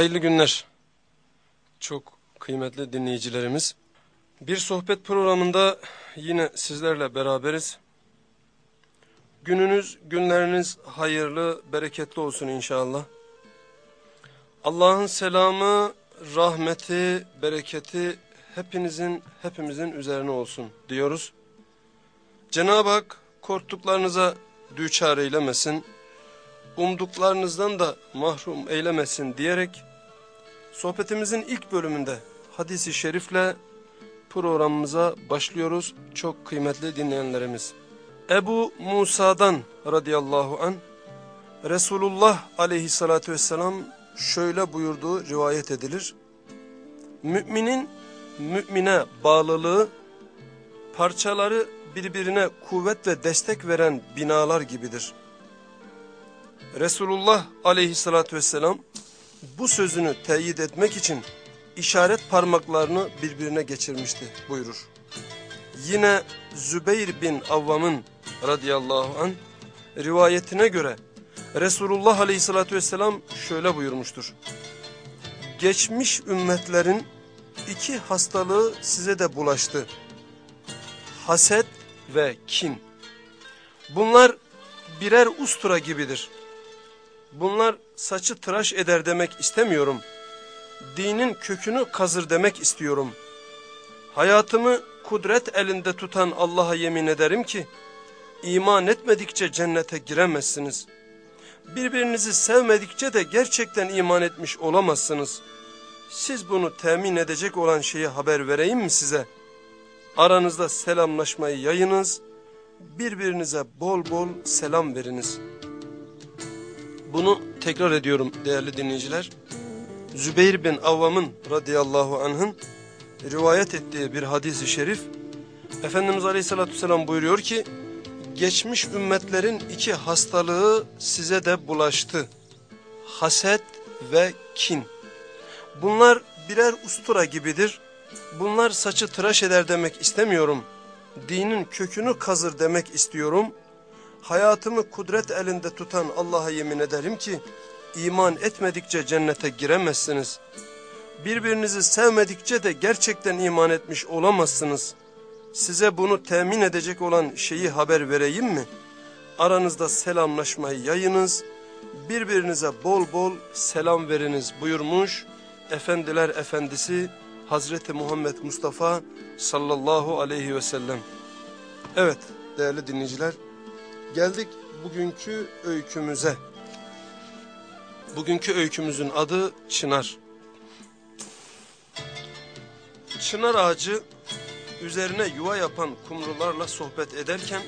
Hayırlı günler. Çok kıymetli dinleyicilerimiz. Bir sohbet programında yine sizlerle beraberiz. Gününüz, günleriniz hayırlı, bereketli olsun inşallah. Allah'ın selamı, rahmeti, bereketi hepinizin, hepimizin üzerine olsun diyoruz. Cenab-ı Hak korktuklarınıza düçar eylemesin umduklarınızdan da mahrum eylemesin diyerek sohbetimizin ilk bölümünde hadisi şerifle programımıza başlıyoruz çok kıymetli dinleyenlerimiz. Ebu Musa'dan radıyallahu an Resulullah aleyhissalatü vesselam şöyle buyurduğu rivayet edilir. Müminin mümine bağlılığı parçaları birbirine kuvvet ve destek veren binalar gibidir. Resulullah aleyhissalatü vesselam bu sözünü teyit etmek için işaret parmaklarını birbirine geçirmişti buyurur. Yine Zübeyir bin Avvam'ın radıyallahu an rivayetine göre Resulullah aleyhissalatü vesselam şöyle buyurmuştur. Geçmiş ümmetlerin iki hastalığı size de bulaştı. Haset ve kin. Bunlar birer ustura gibidir bunlar saçı tıraş eder demek istemiyorum. Dinin kökünü kazır demek istiyorum. Hayatımı kudret elinde tutan Allah'a yemin ederim ki, iman etmedikçe cennete giremezsiniz. Birbirinizi sevmedikçe de gerçekten iman etmiş olamazsınız. Siz bunu temin edecek olan şeyi haber vereyim mi size? Aranızda selamlaşmayı yayınız, birbirinize bol bol selam veriniz.'' Bunu tekrar ediyorum değerli dinleyiciler. Zübeyir bin Avvam'ın radıyallahu anh'ın rivayet ettiği bir hadisi şerif Efendimiz aleyhissalatü vesselam buyuruyor ki geçmiş ümmetlerin iki hastalığı size de bulaştı. Haset ve kin. Bunlar birer ustura gibidir. Bunlar saçı tıraş eder demek istemiyorum. Dinin kökünü kazır demek istiyorum hayatımı kudret elinde tutan Allah'a yemin ederim ki, iman etmedikçe cennete giremezsiniz. Birbirinizi sevmedikçe de gerçekten iman etmiş olamazsınız. Size bunu temin edecek olan şeyi haber vereyim mi? Aranızda selamlaşmayı yayınız, birbirinize bol bol selam veriniz buyurmuş. Efendiler Efendisi Hazreti Muhammed Mustafa sallallahu aleyhi ve sellem. Evet değerli dinleyiciler. Geldik bugünkü öykümüze. Bugünkü öykümüzün adı Çınar. Çınar ağacı üzerine yuva yapan kumrularla sohbet ederken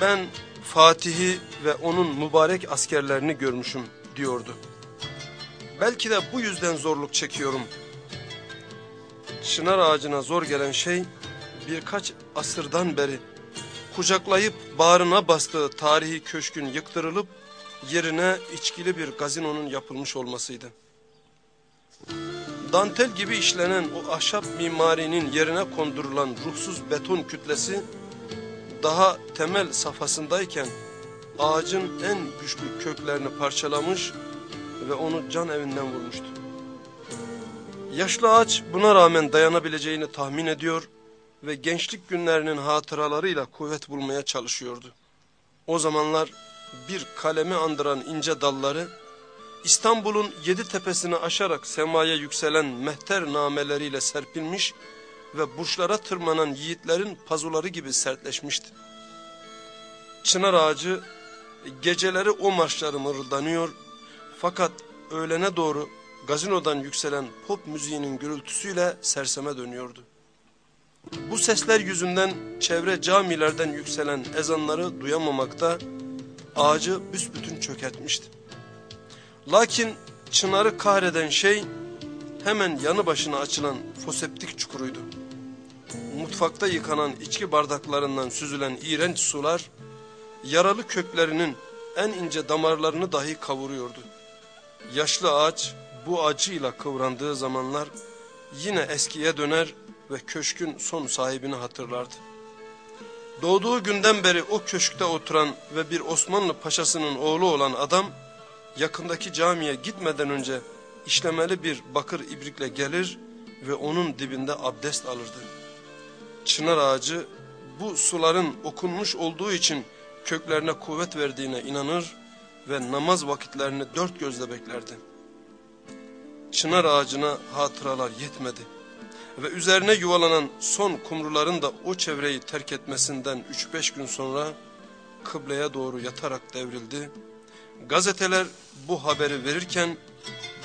ben Fatih'i ve onun mübarek askerlerini görmüşüm diyordu. Belki de bu yüzden zorluk çekiyorum. Çınar ağacına zor gelen şey birkaç asırdan beri kucaklayıp bağrına bastığı tarihi köşkün yıktırılıp yerine içkili bir gazinonun yapılmış olmasıydı. Dantel gibi işlenen o ahşap mimarinin yerine kondurulan ruhsuz beton kütlesi daha temel safhasındayken ağacın en güçlü köklerini parçalamış ve onu can evinden vurmuştu. Yaşlı ağaç buna rağmen dayanabileceğini tahmin ediyor ve gençlik günlerinin hatıralarıyla kuvvet bulmaya çalışıyordu. O zamanlar bir kalemi andıran ince dalları, İstanbul'un yedi tepesini aşarak semaya yükselen mehter nameleriyle serpilmiş ve burçlara tırmanan yiğitlerin pazuları gibi sertleşmişti. Çınar ağacı geceleri o marşları mırıldanıyor fakat öğlene doğru gazinodan yükselen pop müziğinin gürültüsüyle serseme dönüyordu. Bu sesler yüzünden çevre camilerden yükselen ezanları duyamamakta ağacı büsbütün çökertmişti. Lakin çınarı kahreden şey hemen yanı başına açılan foseptik çukuruydu. Mutfakta yıkanan içki bardaklarından süzülen iğrenç sular yaralı köklerinin en ince damarlarını dahi kavuruyordu. Yaşlı ağaç bu acıyla kıvrandığı zamanlar yine eskiye döner ve köşkün son sahibini hatırlardı. Doğduğu günden beri o köşkte oturan ve bir Osmanlı paşasının oğlu olan adam yakındaki camiye gitmeden önce işlemeli bir bakır ibrikle gelir ve onun dibinde abdest alırdı. Çınar ağacı bu suların okunmuş olduğu için köklerine kuvvet verdiğine inanır ve namaz vakitlerini dört gözle beklerdi. Çınar ağacına hatıralar yetmedi ve üzerine yuvalanan son kumruların da o çevreyi terk etmesinden 3-5 gün sonra kıbleye doğru yatarak devrildi. Gazeteler bu haberi verirken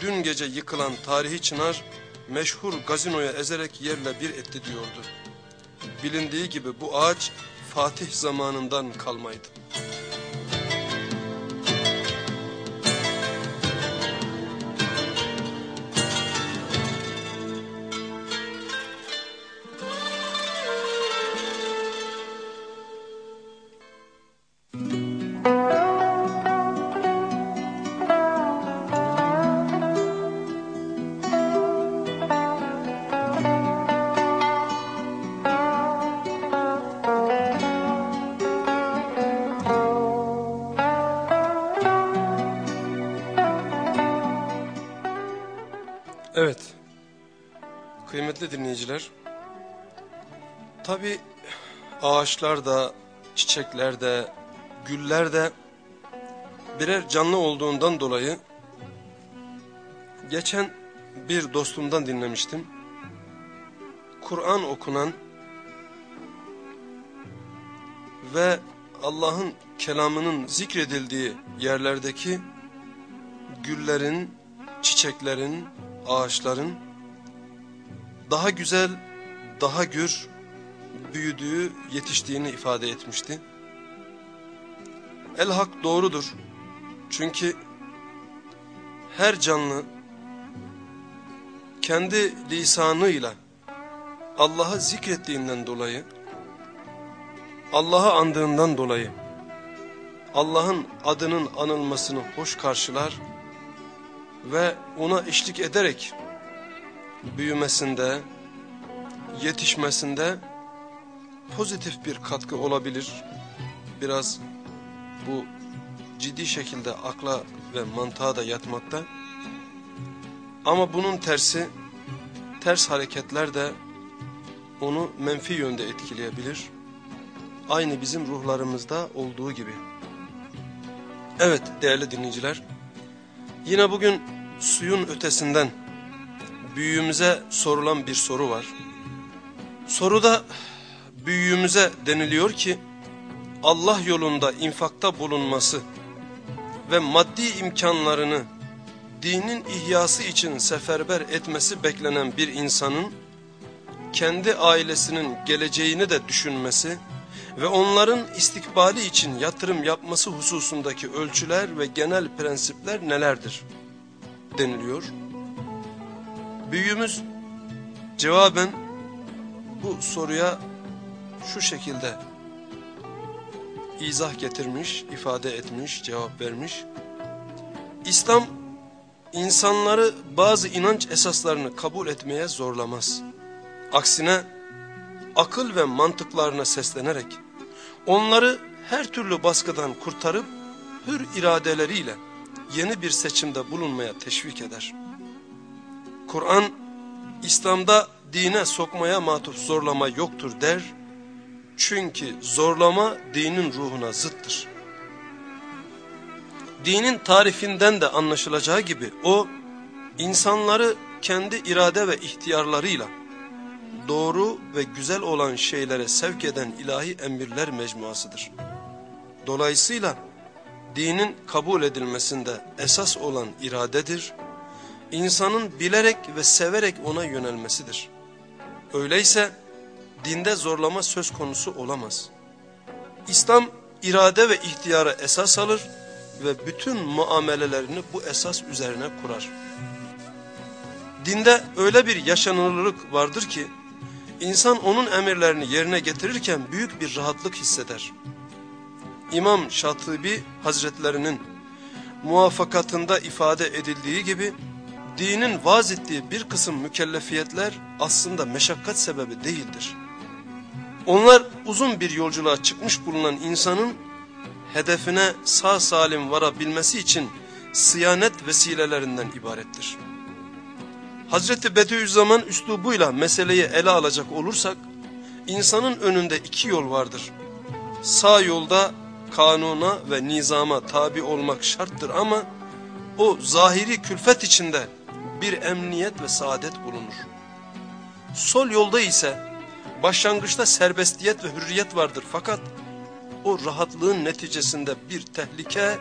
dün gece yıkılan tarihi çınar meşhur gazinoya ezerek yerle bir etti diyordu. Bilindiği gibi bu ağaç Fatih zamanından kalmaydı. Dinleyiciler. Tabi ağaçlar da, çiçekler de, güller de birer canlı olduğundan dolayı geçen bir dostumdan dinlemiştim. Kur'an okunan ve Allah'ın kelamının zikredildiği yerlerdeki güllerin, çiçeklerin, ağaçların daha güzel, daha gür büyüdüğü, yetiştiğini ifade etmişti. El hak doğrudur. Çünkü her canlı kendi lisanıyla Allah'ı zikrettiğinden dolayı, Allah'ı andığından dolayı, Allah'ın adının anılmasını hoş karşılar ve ona eşlik ederek büyümesinde, yetişmesinde pozitif bir katkı olabilir. Biraz bu ciddi şekilde akla ve mantığa da yatmakta. Ama bunun tersi, ters hareketler de onu menfi yönde etkileyebilir. Aynı bizim ruhlarımızda olduğu gibi. Evet değerli dinleyiciler, yine bugün suyun ötesinden büyüğümüze sorulan bir soru var. Soruda büyüğümüze deniliyor ki Allah yolunda infakta bulunması ve maddi imkanlarını dinin ihyası için seferber etmesi beklenen bir insanın kendi ailesinin geleceğini de düşünmesi ve onların istikbali için yatırım yapması hususundaki ölçüler ve genel prensipler nelerdir deniliyor. Büyüğümüz cevaben bu soruya şu şekilde izah getirmiş, ifade etmiş, cevap vermiş. İslam insanları bazı inanç esaslarını kabul etmeye zorlamaz. Aksine akıl ve mantıklarına seslenerek onları her türlü baskıdan kurtarıp hür iradeleriyle yeni bir seçimde bulunmaya teşvik eder. Kur'an İslam'da dine sokmaya matuf zorlama yoktur der. Çünkü zorlama dinin ruhuna zıttır. Dinin tarifinden de anlaşılacağı gibi o insanları kendi irade ve ihtiyarlarıyla doğru ve güzel olan şeylere sevk eden ilahi emirler mecmuasıdır. Dolayısıyla dinin kabul edilmesinde esas olan iradedir insanın bilerek ve severek ona yönelmesidir. Öyleyse dinde zorlama söz konusu olamaz. İslam irade ve ihtiyara esas alır ve bütün muamelelerini bu esas üzerine kurar. Dinde öyle bir yaşanılırlık vardır ki insan onun emirlerini yerine getirirken büyük bir rahatlık hisseder. İmam Şatibi Hazretlerinin muvaffakatında ifade edildiği gibi dinin vaz ettiği bir kısım mükellefiyetler aslında meşakkat sebebi değildir. Onlar uzun bir yolculuğa çıkmış bulunan insanın hedefine sağ salim varabilmesi için sıyanet vesilelerinden ibarettir. Hazreti Bediüzzaman üslubuyla meseleyi ele alacak olursak, insanın önünde iki yol vardır. Sağ yolda kanuna ve nizama tabi olmak şarttır ama o zahiri külfet içinde bir emniyet ve saadet bulunur. Sol yolda ise başlangıçta serbestiyet ve hürriyet vardır fakat o rahatlığın neticesinde bir tehlike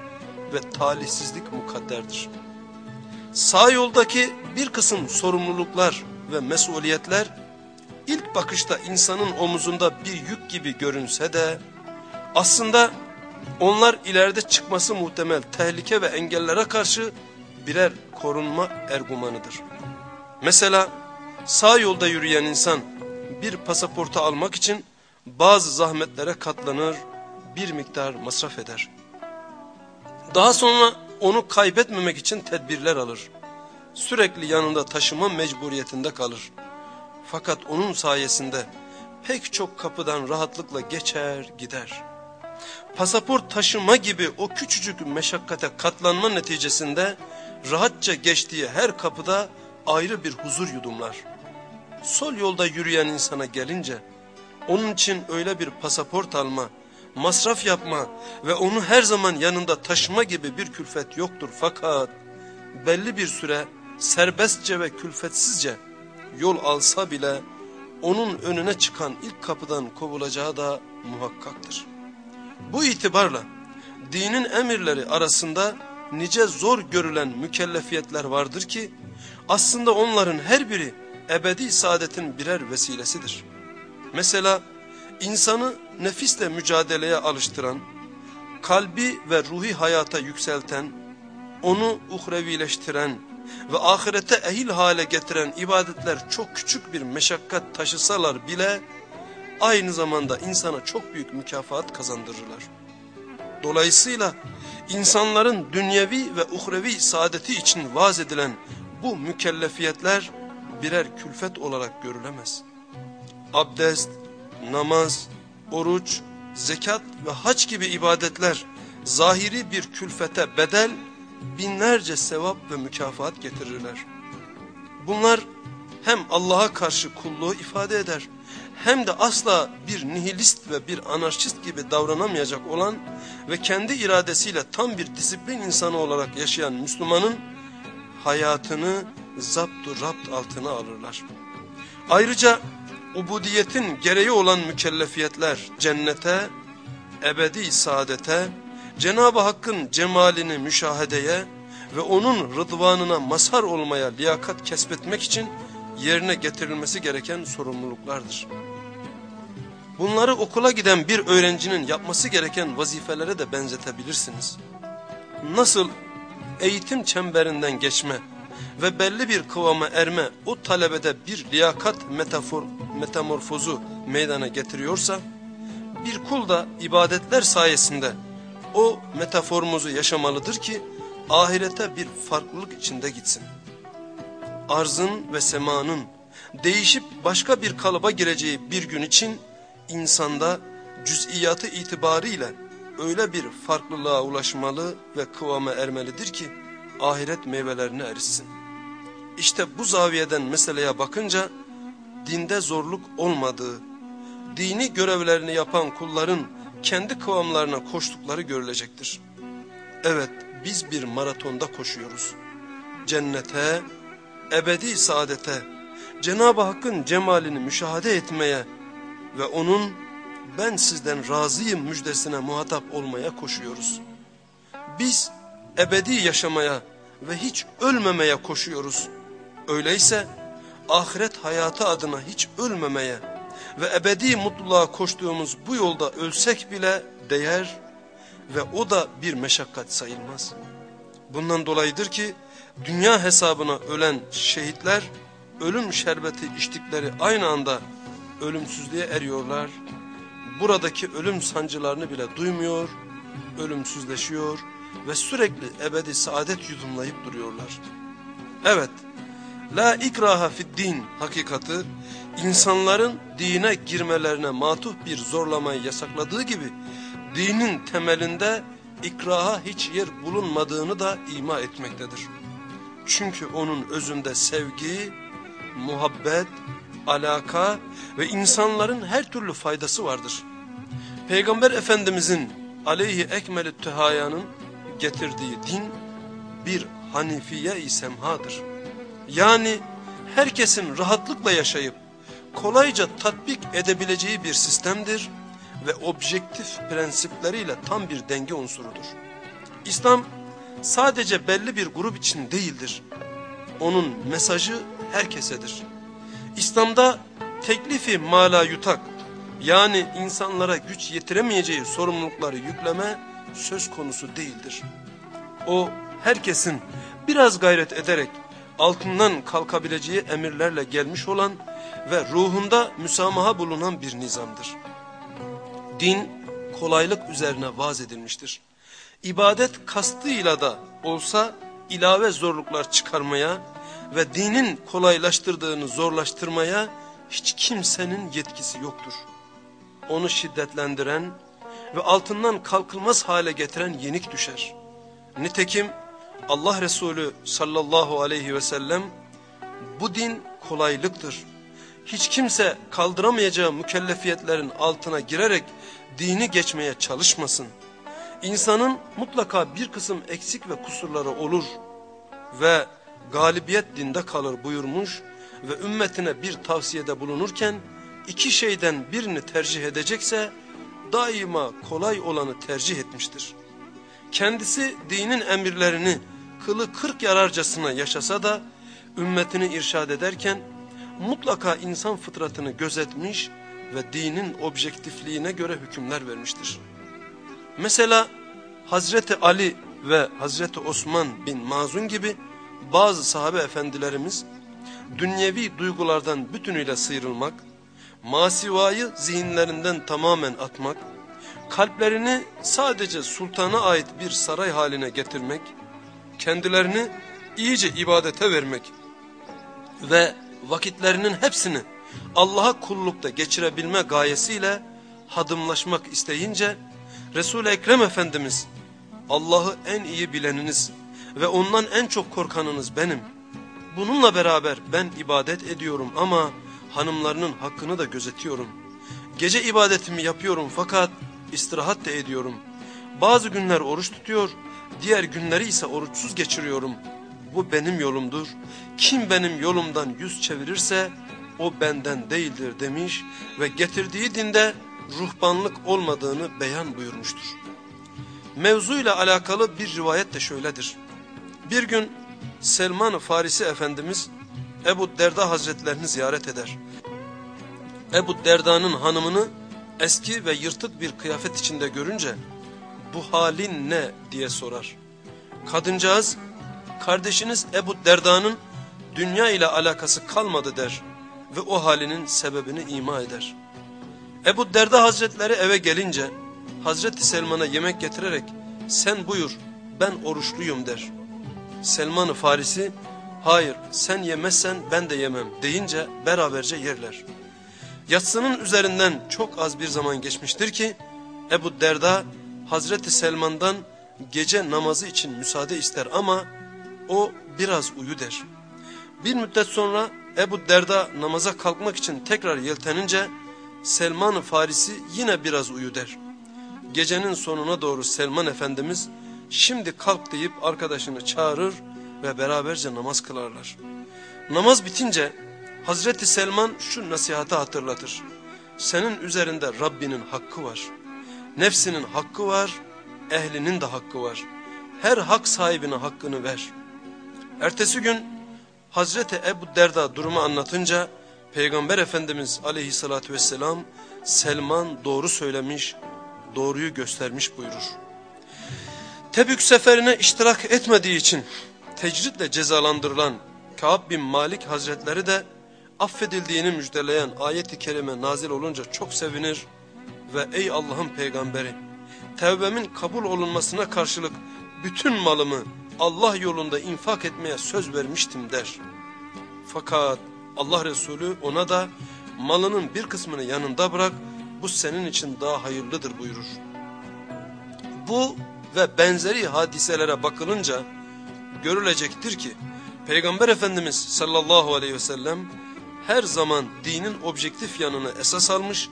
ve talihsizlik mukadderdir. Sağ yoldaki bir kısım sorumluluklar ve mesuliyetler ilk bakışta insanın omuzunda bir yük gibi görünse de aslında onlar ileride çıkması muhtemel tehlike ve engellere karşı birer korunma ergumanıdır. Mesela sağ yolda yürüyen insan bir pasaportu almak için bazı zahmetlere katlanır, bir miktar masraf eder. Daha sonra onu kaybetmemek için tedbirler alır. Sürekli yanında taşıma mecburiyetinde kalır. Fakat onun sayesinde pek çok kapıdan rahatlıkla geçer gider. Pasaport taşıma gibi o küçücük meşakkate katlanma neticesinde rahatça geçtiği her kapıda ayrı bir huzur yudumlar. Sol yolda yürüyen insana gelince onun için öyle bir pasaport alma, masraf yapma ve onu her zaman yanında taşıma gibi bir külfet yoktur fakat belli bir süre serbestçe ve külfetsizce yol alsa bile onun önüne çıkan ilk kapıdan kovulacağı da muhakkaktır. Bu itibarla dinin emirleri arasında nice zor görülen mükellefiyetler vardır ki aslında onların her biri ebedi saadetin birer vesilesidir. Mesela insanı nefisle mücadeleye alıştıran, kalbi ve ruhi hayata yükselten, onu uhrevileştiren ve ahirete ehil hale getiren ibadetler çok küçük bir meşakkat taşısalar bile aynı zamanda insana çok büyük mükafat kazandırırlar. Dolayısıyla insanların dünyevi ve uhrevi saadeti için vaz edilen bu mükellefiyetler birer külfet olarak görülemez. Abdest, namaz, oruç, zekat ve haç gibi ibadetler zahiri bir külfete bedel binlerce sevap ve mükafat getirirler. Bunlar hem Allah'a karşı kulluğu ifade eder hem de asla bir nihilist ve bir anarşist gibi davranamayacak olan ve kendi iradesiyle tam bir disiplin insanı olarak yaşayan Müslümanın hayatını zaptu rapt altına alırlar. Ayrıca ubudiyetin gereği olan mükellefiyetler cennete, ebedi saadete, Cenab-ı Hakk'ın cemalini müşahedeye ve onun rıdvanına mazhar olmaya liyakat kesbetmek için yerine getirilmesi gereken sorumluluklardır. Bunları okula giden bir öğrencinin yapması gereken vazifelere de benzetebilirsiniz. Nasıl eğitim çemberinden geçme ve belli bir kıvama erme o talebede bir liyakat metafor, metamorfozu meydana getiriyorsa, bir kul da ibadetler sayesinde o metaformuzu yaşamalıdır ki ahirete bir farklılık içinde gitsin. Arzın ve semanın değişip başka bir kalıba gireceği bir gün için insanda cüz'iyatı itibariyle öyle bir farklılığa ulaşmalı ve kıvama ermelidir ki ahiret meyvelerine erişsin. İşte bu zaviyeden meseleye bakınca dinde zorluk olmadığı, dini görevlerini yapan kulların kendi kıvamlarına koştukları görülecektir. Evet biz bir maratonda koşuyoruz. Cennete, ebedi saadete, Cenab-ı Hakk'ın cemalini müşahede etmeye ve onun ben sizden razıyım müjdesine muhatap olmaya koşuyoruz. Biz ebedi yaşamaya ve hiç ölmemeye koşuyoruz. Öyleyse ahiret hayatı adına hiç ölmemeye ve ebedi mutluluğa koştuğumuz bu yolda ölsek bile değer ve o da bir meşakkat sayılmaz. Bundan dolayıdır ki dünya hesabına ölen şehitler ölüm şerbeti içtikleri aynı anda ölümsüzlüğe eriyorlar. Buradaki ölüm sancılarını bile duymuyor, ölümsüzleşiyor ve sürekli ebedi saadet yudumlayıp duruyorlar. Evet, la ikraha din hakikati insanların dine girmelerine matuf bir zorlamayı yasakladığı gibi dinin temelinde ikraha hiç yer bulunmadığını da ima etmektedir. Çünkü onun özünde sevgi, muhabbet, alaka ve insanların her türlü faydası vardır. Peygamber Efendimizin aleyhi ekmelü tühayanın getirdiği din bir hanifiye-i semhadır. Yani herkesin rahatlıkla yaşayıp kolayca tatbik edebileceği bir sistemdir ve objektif prensipleriyle tam bir denge unsurudur. İslam sadece belli bir grup için değildir. Onun mesajı herkesedir. İslam'da teklifi mala yutak yani insanlara güç yetiremeyeceği sorumlulukları yükleme söz konusu değildir. O herkesin biraz gayret ederek altından kalkabileceği emirlerle gelmiş olan ve ruhunda müsamaha bulunan bir nizamdır. Din kolaylık üzerine vaz edilmiştir. İbadet kastıyla da olsa ilave zorluklar çıkarmaya ve dinin kolaylaştırdığını zorlaştırmaya hiç kimsenin yetkisi yoktur. Onu şiddetlendiren ve altından kalkılmaz hale getiren yenik düşer. Nitekim Allah Resulü sallallahu aleyhi ve sellem bu din kolaylıktır. Hiç kimse kaldıramayacağı mükellefiyetlerin altına girerek dini geçmeye çalışmasın. İnsanın mutlaka bir kısım eksik ve kusurları olur ve galibiyet dinde kalır buyurmuş ve ümmetine bir tavsiyede bulunurken iki şeyden birini tercih edecekse daima kolay olanı tercih etmiştir. Kendisi dinin emirlerini kılı kırk yararcasına yaşasa da ümmetini irşad ederken mutlaka insan fıtratını gözetmiş ve dinin objektifliğine göre hükümler vermiştir. Mesela Hazreti Ali ve Hazreti Osman bin Mazun gibi bazı sahabe efendilerimiz dünyevi duygulardan bütünüyle sıyrılmak, masivayı zihinlerinden tamamen atmak, kalplerini sadece sultana ait bir saray haline getirmek, kendilerini iyice ibadete vermek ve vakitlerinin hepsini Allah'a kullukta geçirebilme gayesiyle hadımlaşmak isteyince Resul-i Ekrem Efendimiz Allah'ı en iyi bileniniz ve ondan en çok korkanınız benim. Bununla beraber ben ibadet ediyorum ama hanımlarının hakkını da gözetiyorum. Gece ibadetimi yapıyorum fakat istirahat da ediyorum. Bazı günler oruç tutuyor, diğer günleri ise oruçsuz geçiriyorum. Bu benim yolumdur. Kim benim yolumdan yüz çevirirse o benden değildir demiş ve getirdiği dinde ruhbanlık olmadığını beyan buyurmuştur. Mevzuyla alakalı bir rivayet de şöyledir. Bir gün Selman Farisi Efendimiz Ebu Derda Hazretlerini ziyaret eder. Ebu Derda'nın hanımını eski ve yırtık bir kıyafet içinde görünce bu halin ne diye sorar. Kadıncağız kardeşiniz Ebu Derda'nın dünya ile alakası kalmadı der ve o halinin sebebini ima eder. Ebu Derda Hazretleri eve gelince Hazreti Selman'a yemek getirerek sen buyur ben oruçluyum der. Selman-ı Farisi hayır sen yemezsen ben de yemem deyince beraberce yerler. Yatsının üzerinden çok az bir zaman geçmiştir ki Ebu Derda Hazreti Selman'dan gece namazı için müsaade ister ama o biraz uyu der. Bir müddet sonra Ebu Derda namaza kalkmak için tekrar yeltenince Selman-ı Farisi yine biraz uyu der. Gecenin sonuna doğru Selman Efendimiz şimdi kalk deyip arkadaşını çağırır ve beraberce namaz kılarlar. Namaz bitince Hazreti Selman şu nasihati hatırlatır. Senin üzerinde Rabbinin hakkı var. Nefsinin hakkı var, ehlinin de hakkı var. Her hak sahibine hakkını ver. Ertesi gün Hazreti Ebu Derda durumu anlatınca Peygamber Efendimiz aleyhissalatü vesselam Selman doğru söylemiş, doğruyu göstermiş buyurur. Tebük seferine iştirak etmediği için tecritle cezalandırılan Ka'b bin Malik Hazretleri de affedildiğini müjdeleyen ayet-i kerime nazil olunca çok sevinir ve ey Allah'ın peygamberi tevbemin kabul olunmasına karşılık bütün malımı Allah yolunda infak etmeye söz vermiştim der. Fakat Allah Resulü ona da malının bir kısmını yanında bırak bu senin için daha hayırlıdır buyurur. Bu ve benzeri hadiselere bakılınca görülecektir ki Peygamber Efendimiz sallallahu aleyhi ve sellem her zaman dinin objektif yanını esas almış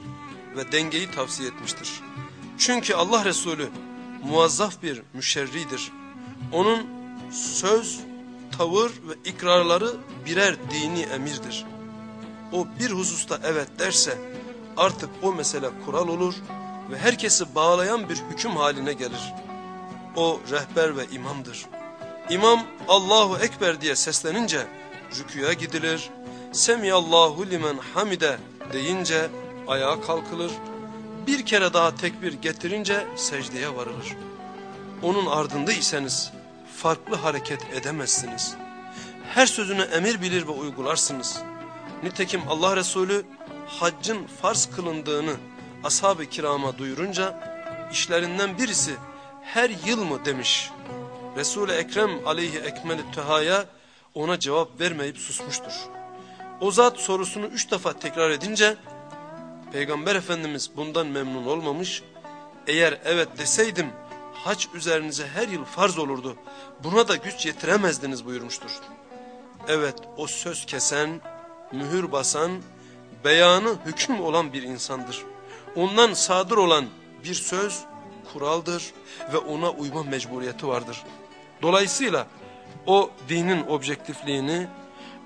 ve dengeyi tavsiye etmiştir. Çünkü Allah Resulü muazzaf bir müşerridir. Onun söz, tavır ve ikrarları birer dini emirdir. O bir hususta evet derse artık o mesele kural olur ve herkesi bağlayan bir hüküm haline gelir. O rehber ve imamdır. İmam Allahu Ekber diye seslenince rüküya gidilir. Semiyallahu limen hamide deyince ayağa kalkılır. Bir kere daha tekbir getirince secdeye varılır. Onun ardındaysanız farklı hareket edemezsiniz. Her sözünü emir bilir ve uygularsınız. Nitekim Allah Resulü haccın farz kılındığını ashab-ı kirama duyurunca işlerinden birisi her yıl mı demiş. Resul-i Ekrem aleyhi ekmel tühaya ona cevap vermeyip susmuştur. O zat sorusunu üç defa tekrar edince Peygamber Efendimiz bundan memnun olmamış. Eğer evet deseydim hac üzerinize her yıl farz olurdu. Buna da güç yetiremezdiniz buyurmuştur. Evet o söz kesen, mühür basan, beyanı hüküm olan bir insandır. Ondan sadır olan bir söz kuraldır ve ona uyma mecburiyeti vardır. Dolayısıyla o dinin objektifliğini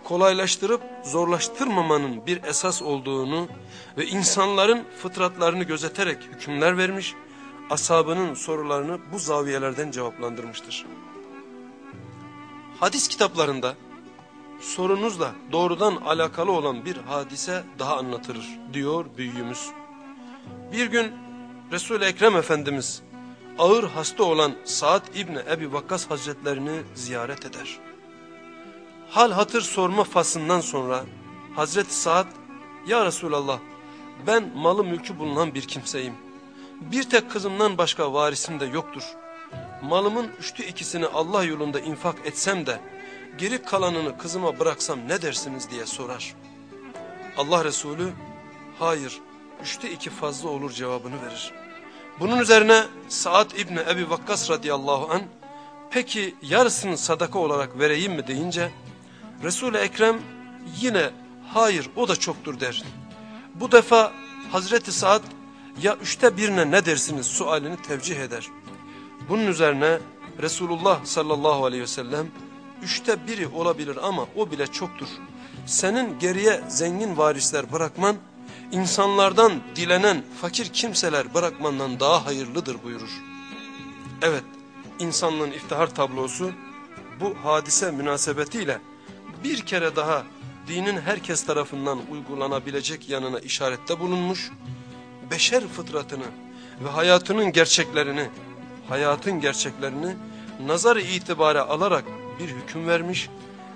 kolaylaştırıp zorlaştırmamanın bir esas olduğunu ve insanların fıtratlarını gözeterek hükümler vermiş, ashabının sorularını bu zaviyelerden cevaplandırmıştır. Hadis kitaplarında sorunuzla doğrudan alakalı olan bir hadise daha anlatılır diyor büyüğümüz. Bir gün Resul-i Ekrem Efendimiz ağır hasta olan Saad İbni Ebi Vakkas Hazretlerini ziyaret eder. Hal hatır sorma fasından sonra Hazreti Saad, Ya Resulallah ben malı mülkü bulunan bir kimseyim. Bir tek kızımdan başka varisim de yoktur. Malımın üçte ikisini Allah yolunda infak etsem de geri kalanını kızıma bıraksam ne dersiniz diye sorar. Allah Resulü hayır üçte iki fazla olur cevabını verir. Bunun üzerine Saad İbni Ebi Vakkas radıyallahu an peki yarısını sadaka olarak vereyim mi deyince Resul-i Ekrem yine hayır o da çoktur der. Bu defa Hazreti Saad ya üçte birine ne dersiniz sualini tevcih eder. Bunun üzerine Resulullah sallallahu aleyhi ve sellem üçte biri olabilir ama o bile çoktur. Senin geriye zengin varisler bırakman insanlardan dilenen fakir kimseler bırakmandan daha hayırlıdır buyurur. Evet insanlığın iftihar tablosu bu hadise münasebetiyle bir kere daha dinin herkes tarafından uygulanabilecek yanına işarette bulunmuş, beşer fıtratını ve hayatının gerçeklerini, hayatın gerçeklerini nazar itibare alarak bir hüküm vermiş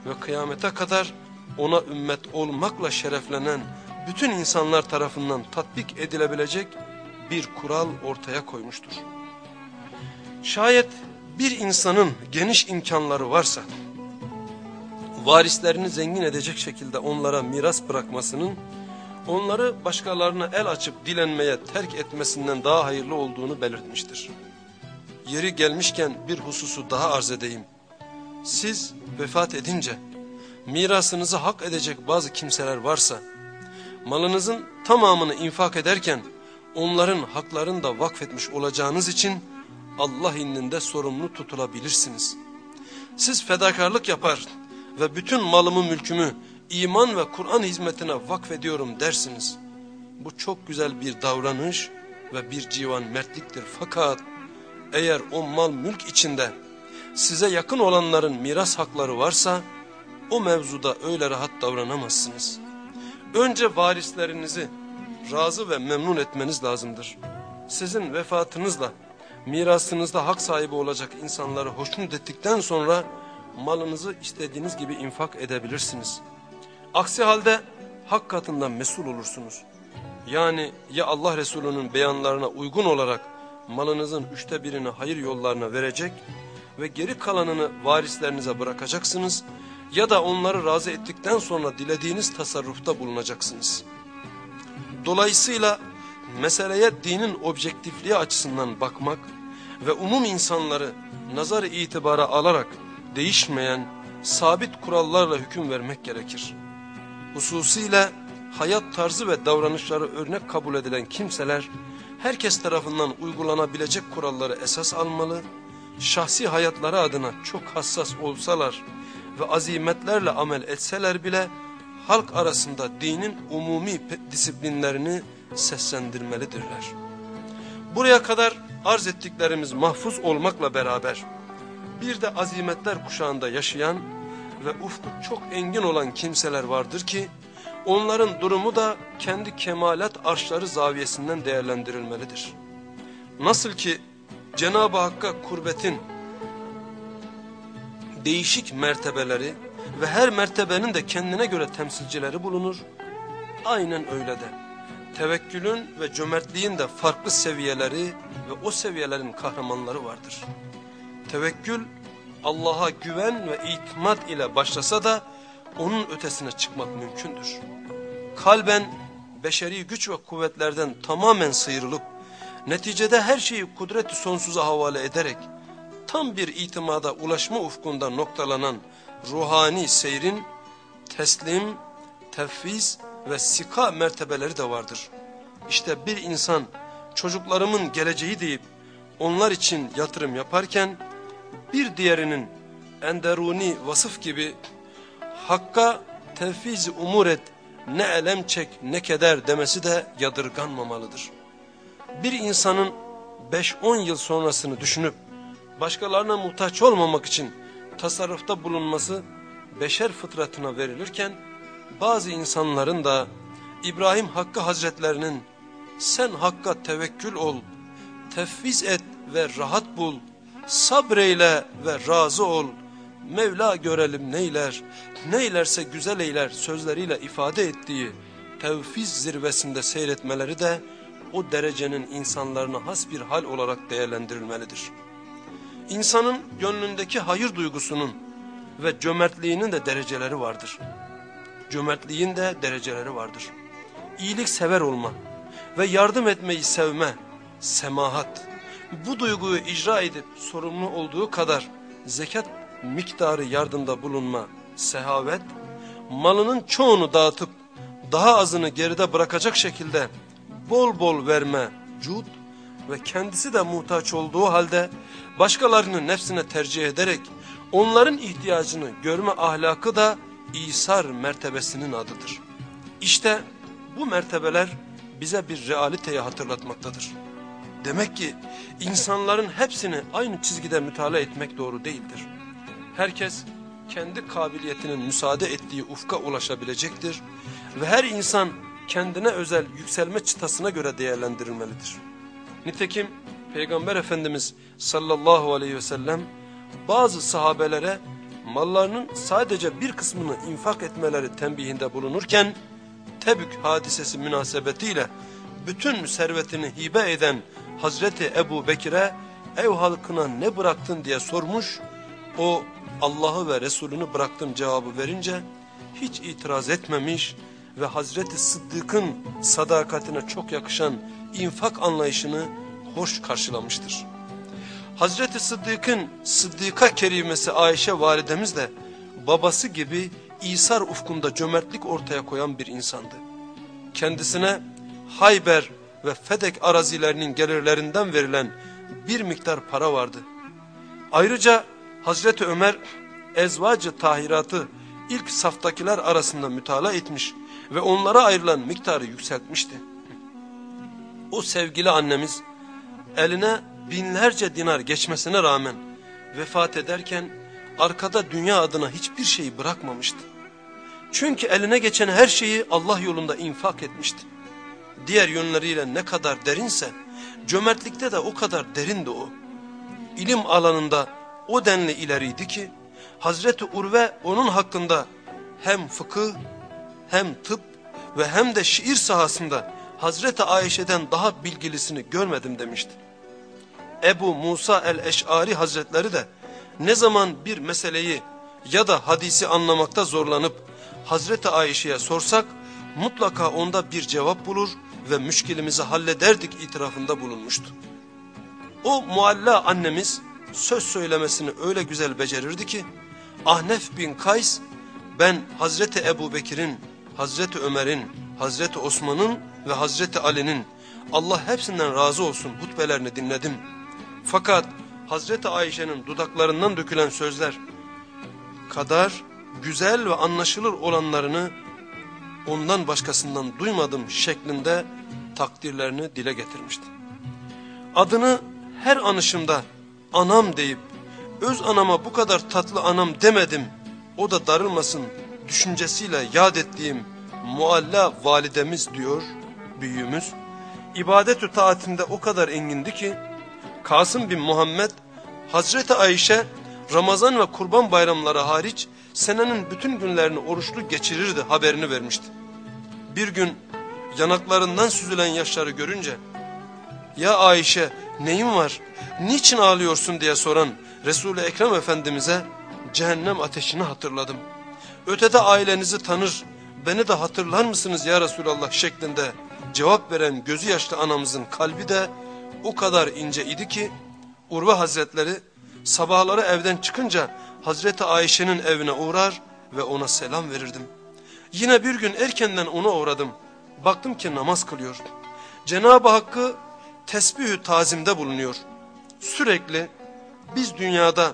ve kıyamete kadar ona ümmet olmakla şereflenen bütün insanlar tarafından tatbik edilebilecek bir kural ortaya koymuştur. Şayet bir insanın geniş imkanları varsa, varislerini zengin edecek şekilde onlara miras bırakmasının, onları başkalarına el açıp dilenmeye terk etmesinden daha hayırlı olduğunu belirtmiştir. Yeri gelmişken bir hususu daha arz edeyim. Siz vefat edince, mirasınızı hak edecek bazı kimseler varsa, malınızın tamamını infak ederken, onların haklarını da vakfetmiş olacağınız için, Allah indinde sorumlu tutulabilirsiniz. Siz fedakarlık yapar, ve bütün malımı mülkümü iman ve Kur'an hizmetine vakfediyorum dersiniz. Bu çok güzel bir davranış ve bir civan mertliktir. Fakat eğer o mal mülk içinde size yakın olanların miras hakları varsa o mevzuda öyle rahat davranamazsınız. Önce varislerinizi razı ve memnun etmeniz lazımdır. Sizin vefatınızla mirasınızda hak sahibi olacak insanları hoşnut ettikten sonra malınızı istediğiniz gibi infak edebilirsiniz. Aksi halde hak katından mesul olursunuz. Yani ya Allah Resulü'nün beyanlarına uygun olarak malınızın üçte birini hayır yollarına verecek ve geri kalanını varislerinize bırakacaksınız ya da onları razı ettikten sonra dilediğiniz tasarrufta bulunacaksınız. Dolayısıyla meseleye dinin objektifliği açısından bakmak ve umum insanları nazar itibara alarak değişmeyen sabit kurallarla hüküm vermek gerekir. Hususiyle hayat tarzı ve davranışları örnek kabul edilen kimseler herkes tarafından uygulanabilecek kuralları esas almalı, şahsi hayatları adına çok hassas olsalar ve azimetlerle amel etseler bile halk arasında dinin umumi disiplinlerini seslendirmelidirler. Buraya kadar arz ettiklerimiz mahfuz olmakla beraber bir de azimetler kuşağında yaşayan ve ufku çok engin olan kimseler vardır ki onların durumu da kendi kemalat arşları zaviyesinden değerlendirilmelidir. Nasıl ki Cenab-ı Hakk'a kurbetin değişik mertebeleri ve her mertebenin de kendine göre temsilcileri bulunur. Aynen öyle de tevekkülün ve cömertliğin de farklı seviyeleri ve o seviyelerin kahramanları vardır. Tevekkül Allah'a güven ve itimat ile başlasa da onun ötesine çıkmak mümkündür. Kalben beşeri güç ve kuvvetlerden tamamen sıyrılıp neticede her şeyi kudreti sonsuza havale ederek tam bir itimada ulaşma ufkunda noktalanan ruhani seyrin teslim, tefviz ve sika mertebeleri de vardır. İşte bir insan çocuklarımın geleceği deyip onlar için yatırım yaparken bir diğerinin enderuni vasıf gibi hakka tevfiz umur et ne elem çek ne keder demesi de yadırganmamalıdır. Bir insanın 5-10 yıl sonrasını düşünüp başkalarına muhtaç olmamak için tasarrufta bulunması beşer fıtratına verilirken bazı insanların da İbrahim Hakkı Hazretlerinin sen Hakk'a tevekkül ol, tefviz et ve rahat bul, sabreyle ve razı ol, Mevla görelim neyler, neylerse güzel eyler sözleriyle ifade ettiği tevfiz zirvesinde seyretmeleri de o derecenin insanlarına has bir hal olarak değerlendirilmelidir. İnsanın gönlündeki hayır duygusunun ve cömertliğinin de dereceleri vardır. Cömertliğin de dereceleri vardır. İyilik sever olma ve yardım etmeyi sevme, semahat, bu duyguyu icra edip sorumlu olduğu kadar zekat miktarı yardımda bulunma, sehavet, malının çoğunu dağıtıp daha azını geride bırakacak şekilde bol bol verme, cud ve kendisi de muhtaç olduğu halde başkalarının nefsine tercih ederek onların ihtiyacını görme ahlakı da İsar mertebesinin adıdır. İşte bu mertebeler bize bir realiteyi hatırlatmaktadır. Demek ki insanların hepsini aynı çizgide mütalaa etmek doğru değildir. Herkes kendi kabiliyetinin müsaade ettiği ufka ulaşabilecektir ve her insan kendine özel yükselme çıtasına göre değerlendirilmelidir. Nitekim Peygamber Efendimiz sallallahu aleyhi ve sellem bazı sahabelere mallarının sadece bir kısmını infak etmeleri tembihinde bulunurken Tebük hadisesi münasebetiyle bütün servetini hibe eden Hazreti Ebu Bekir'e ev halkına ne bıraktın diye sormuş. O Allah'ı ve Resulünü bıraktım cevabı verince hiç itiraz etmemiş ve Hazreti Sıddık'ın sadakatine çok yakışan infak anlayışını hoş karşılamıştır. Hazreti Sıddık'ın Sıddıka kerimesi Ayşe validemiz de babası gibi İsar ufkunda cömertlik ortaya koyan bir insandı. Kendisine Hayber ve Fedek arazilerinin gelirlerinden verilen bir miktar para vardı. Ayrıca Hazreti Ömer ezvacı tahiratı ilk saftakiler arasında mütala etmiş ve onlara ayrılan miktarı yükseltmişti. O sevgili annemiz eline binlerce dinar geçmesine rağmen vefat ederken arkada dünya adına hiçbir şey bırakmamıştı. Çünkü eline geçen her şeyi Allah yolunda infak etmişti. Diğer yönleriyle ne kadar derinse cömertlikte de o kadar derindi o. İlim alanında o denli ileriydi ki Hazreti Urve onun hakkında hem fıkıh hem tıp ve hem de şiir sahasında Hazreti Ayşe'den daha bilgilisini görmedim demişti. Ebu Musa el-Eş'ari Hazretleri de ne zaman bir meseleyi ya da hadisi anlamakta zorlanıp Hazreti Ayşe'ye sorsak mutlaka onda bir cevap bulur ve müşkilimizi hallederdik itirafında bulunmuştu. O mualla annemiz söz söylemesini öyle güzel becerirdi ki Ahnef bin Kays ben Hazreti Ebu Bekir'in, Hazreti Ömer'in, Hazreti Osman'ın ve Hazreti Ali'nin Allah hepsinden razı olsun hutbelerini dinledim. Fakat Hazreti Ayşe'nin dudaklarından dökülen sözler kadar güzel ve anlaşılır olanlarını ondan başkasından duymadım şeklinde takdirlerini dile getirmişti. Adını her anışımda anam deyip öz anama bu kadar tatlı anam demedim o da darılmasın düşüncesiyle yad ettiğim mualla validemiz diyor büyüğümüz. İbadet-ü taatinde o kadar engindi ki Kasım bin Muhammed Hazreti Ayşe Ramazan ve kurban bayramları hariç senenin bütün günlerini oruçlu geçirirdi haberini vermişti. Bir gün yanaklarından süzülen yaşları görünce ya Ayşe neyin var niçin ağlıyorsun diye soran Resul-i Ekrem Efendimiz'e cehennem ateşini hatırladım. Ötede ailenizi tanır beni de hatırlar mısınız ya Resulallah şeklinde cevap veren gözü yaşlı anamızın kalbi de o kadar ince idi ki Urve Hazretleri sabahları evden çıkınca Hazreti Ayşe'nin evine uğrar ve ona selam verirdim. Yine bir gün erkenden ona uğradım. Baktım ki namaz kılıyor. Cenab-ı Hakk'ı tesbihü tazimde bulunuyor. Sürekli biz dünyada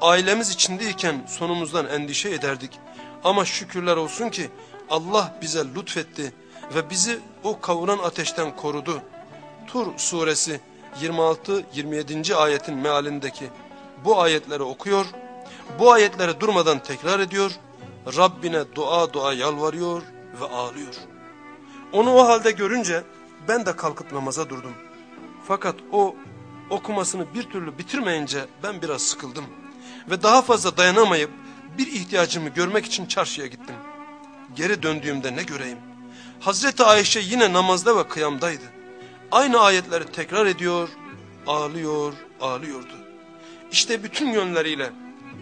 ailemiz içindeyken sonumuzdan endişe ederdik. Ama şükürler olsun ki Allah bize lütfetti ve bizi o kavuran ateşten korudu. Tur suresi 26-27. ayetin mealindeki bu ayetleri okuyor, bu ayetleri durmadan tekrar ediyor, Rabbine dua dua yalvarıyor ve ağlıyor. Onu o halde görünce ben de kalkıp namaza durdum. Fakat o okumasını bir türlü bitirmeyince ben biraz sıkıldım. Ve daha fazla dayanamayıp bir ihtiyacımı görmek için çarşıya gittim. Geri döndüğümde ne göreyim? Hazreti Ayşe yine namazda ve kıyamdaydı. Aynı ayetleri tekrar ediyor, ağlıyor, ağlıyordu. İşte bütün yönleriyle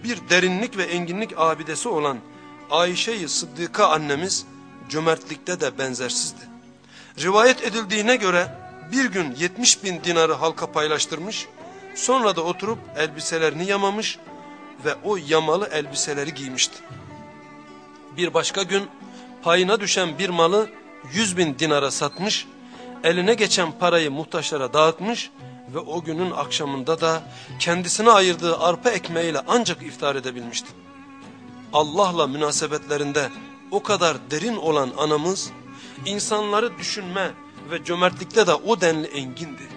bir derinlik ve enginlik abidesi olan Ayşe-i Sıddıka annemiz cömertlikte de benzersizdi. Rivayet edildiğine göre bir gün 70 bin dinarı halka paylaştırmış, sonra da oturup elbiselerini yamamış ve o yamalı elbiseleri giymişti. Bir başka gün payına düşen bir malı 100 bin dinara satmış, eline geçen parayı muhtaçlara dağıtmış ve o günün akşamında da kendisine ayırdığı arpa ekmeğiyle ancak iftar edebilmişti. Allah'la münasebetlerinde o kadar derin olan anamız, insanları düşünme ve cömertlikte de o denli engindi.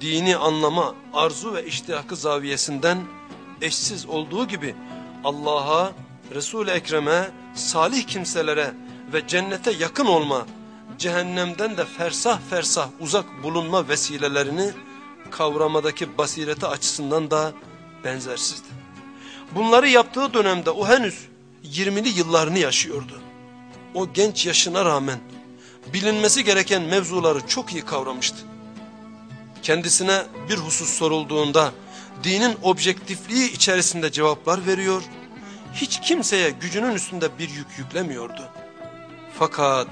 Dini anlama, arzu ve iştihakı zaviyesinden eşsiz olduğu gibi Allah'a, Resul-i Ekrem'e, salih kimselere ve cennete yakın olma, cehennemden de fersah fersah uzak bulunma vesilelerini kavramadaki basireti açısından da benzersizdi. Bunları yaptığı dönemde o henüz 20'li yıllarını yaşıyordu. O genç yaşına rağmen bilinmesi gereken mevzuları çok iyi kavramıştı. Kendisine bir husus sorulduğunda dinin objektifliği içerisinde cevaplar veriyor, hiç kimseye gücünün üstünde bir yük yüklemiyordu. Fakat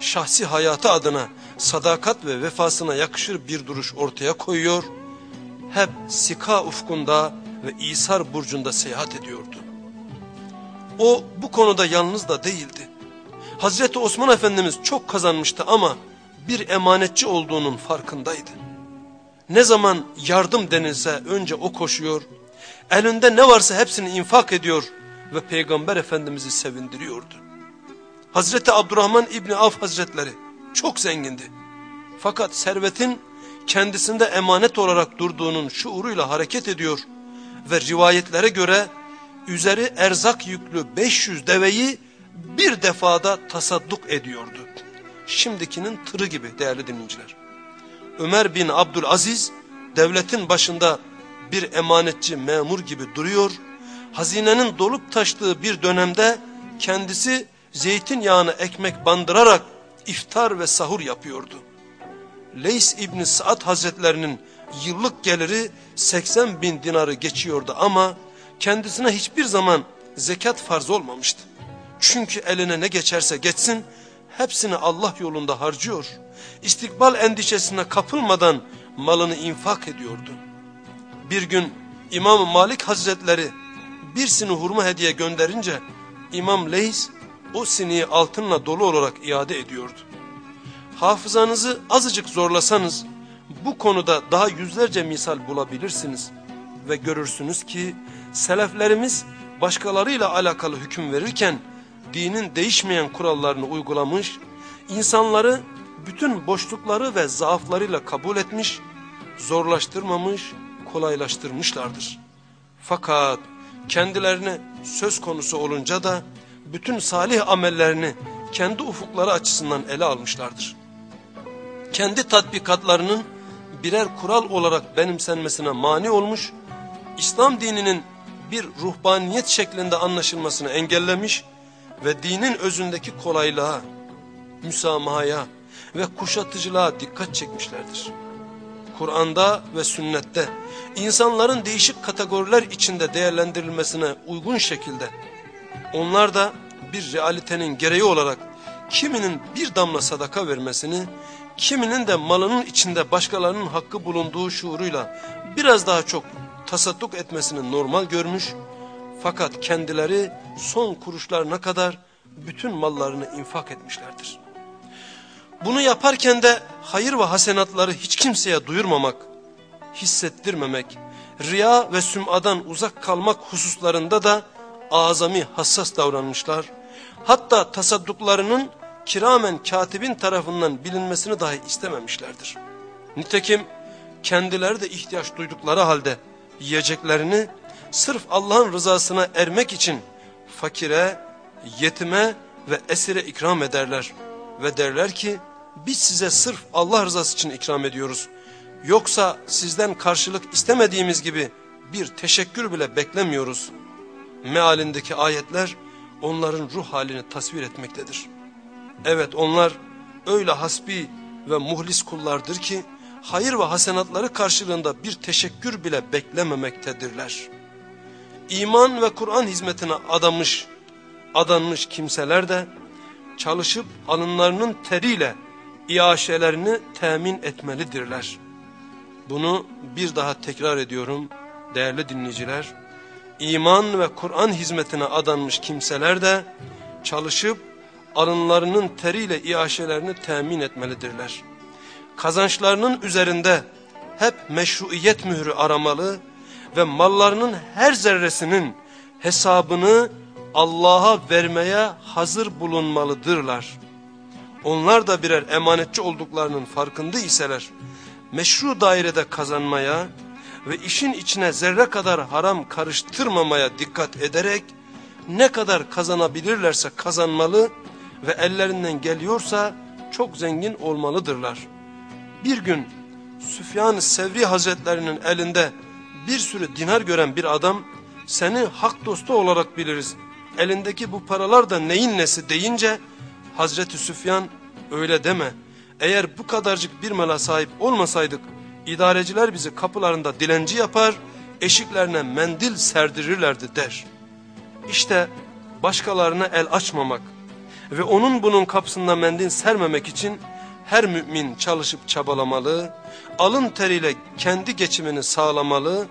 şahsi hayatı adına sadakat ve vefasına yakışır bir duruş ortaya koyuyor, hep Sika ufkunda ve İsar burcunda seyahat ediyordu. O bu konuda yalnız da değildi. Hazreti Osman Efendimiz çok kazanmıştı ama bir emanetçi olduğunun farkındaydı. Ne zaman yardım denilse önce o koşuyor, elinde ne varsa hepsini infak ediyor ve Peygamber Efendimiz'i sevindiriyordu. Hazreti Abdurrahman İbni Avf Hazretleri çok zengindi. Fakat servetin kendisinde emanet olarak durduğunun şuuruyla hareket ediyor ve rivayetlere göre üzeri erzak yüklü 500 deveyi bir defada tasadduk ediyordu. Şimdikinin tırı gibi değerli dinleyiciler. Ömer bin Abdülaziz devletin başında bir emanetçi memur gibi duruyor. Hazinenin dolup taştığı bir dönemde kendisi zeytinyağını ekmek bandırarak iftar ve sahur yapıyordu. Leys İbni Saad Hazretlerinin yıllık geliri 80 bin dinarı geçiyordu ama kendisine hiçbir zaman zekat farz olmamıştı. Çünkü eline ne geçerse geçsin hepsini Allah yolunda harcıyor. İstikbal endişesine kapılmadan malını infak ediyordu. Bir gün İmam Malik Hazretleri bir sini hurma hediye gönderince İmam Leys o siniyi altınla dolu olarak iade ediyordu. Hafızanızı azıcık zorlasanız bu konuda daha yüzlerce misal bulabilirsiniz ve görürsünüz ki seleflerimiz başkalarıyla alakalı hüküm verirken dinin değişmeyen kurallarını uygulamış, insanları bütün boşlukları ve zaaflarıyla kabul etmiş, zorlaştırmamış, kolaylaştırmışlardır. Fakat kendilerine söz konusu olunca da bütün salih amellerini kendi ufukları açısından ele almışlardır. Kendi tatbikatlarının birer kural olarak benimsenmesine mani olmuş, İslam dininin bir ruhbaniyet şeklinde anlaşılmasını engellemiş ve dinin özündeki kolaylığa, müsamahaya ve kuşatıcılığa dikkat çekmişlerdir. Kur'an'da ve sünnette insanların değişik kategoriler içinde değerlendirilmesine uygun şekilde onlar da bir realitenin gereği olarak kiminin bir damla sadaka vermesini, kiminin de malının içinde başkalarının hakkı bulunduğu şuuruyla biraz daha çok tasadduk etmesini normal görmüş fakat kendileri son kuruşlarına kadar bütün mallarını infak etmişlerdir. Bunu yaparken de hayır ve hasenatları hiç kimseye duyurmamak, hissettirmemek, riya ve sümadan uzak kalmak hususlarında da azami hassas davranmışlar. Hatta tasadduklarının kiramen katibin tarafından bilinmesini dahi istememişlerdir. Nitekim kendileri de ihtiyaç duydukları halde yiyeceklerini sırf Allah'ın rızasına ermek için fakire, yetime ve esire ikram ederler. Ve derler ki biz size sırf Allah rızası için ikram ediyoruz. Yoksa sizden karşılık istemediğimiz gibi bir teşekkür bile beklemiyoruz. Mealindeki ayetler onların ruh halini tasvir etmektedir. Evet onlar öyle hasbi ve muhlis kullardır ki hayır ve hasenatları karşılığında bir teşekkür bile beklememektedirler. İman ve Kur'an hizmetine adamış, adanmış kimseler de çalışıp alınlarının teriyle iaşelerini temin etmelidirler. Bunu bir daha tekrar ediyorum değerli dinleyiciler. İman ve Kur'an hizmetine adanmış kimseler de çalışıp alınlarının teriyle iaşelerini temin etmelidirler. Kazançlarının üzerinde hep meşruiyet mührü aramalı ve mallarının her zerresinin hesabını Allah'a vermeye hazır bulunmalıdırlar. Onlar da birer emanetçi olduklarının farkında iseler, meşru dairede kazanmaya ve işin içine zerre kadar haram karıştırmamaya dikkat ederek, ne kadar kazanabilirlerse kazanmalı ve ellerinden geliyorsa çok zengin olmalıdırlar. Bir gün Süfyan-ı Sevri Hazretlerinin elinde bir sürü dinar gören bir adam, seni hak dostu olarak biliriz, elindeki bu paralar da neyin nesi deyince, Hazreti Süfyan öyle deme. Eğer bu kadarcık bir mala sahip olmasaydık idareciler bizi kapılarında dilenci yapar, eşiklerine mendil serdirirlerdi der. İşte başkalarına el açmamak ve onun bunun kapısında mendil sermemek için her mümin çalışıp çabalamalı, alın teriyle kendi geçimini sağlamalı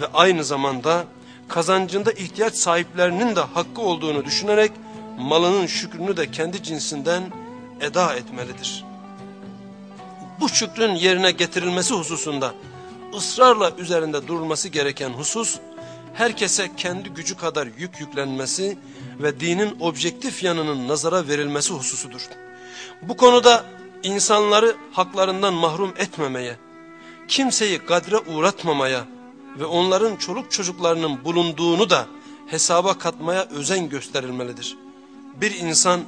ve aynı zamanda kazancında ihtiyaç sahiplerinin de hakkı olduğunu düşünerek malının şükrünü de kendi cinsinden eda etmelidir. Bu şükrün yerine getirilmesi hususunda ısrarla üzerinde durulması gereken husus, herkese kendi gücü kadar yük yüklenmesi ve dinin objektif yanının nazara verilmesi hususudur. Bu konuda insanları haklarından mahrum etmemeye, kimseyi kadre uğratmamaya ve onların çoluk çocuklarının bulunduğunu da hesaba katmaya özen gösterilmelidir. Bir insan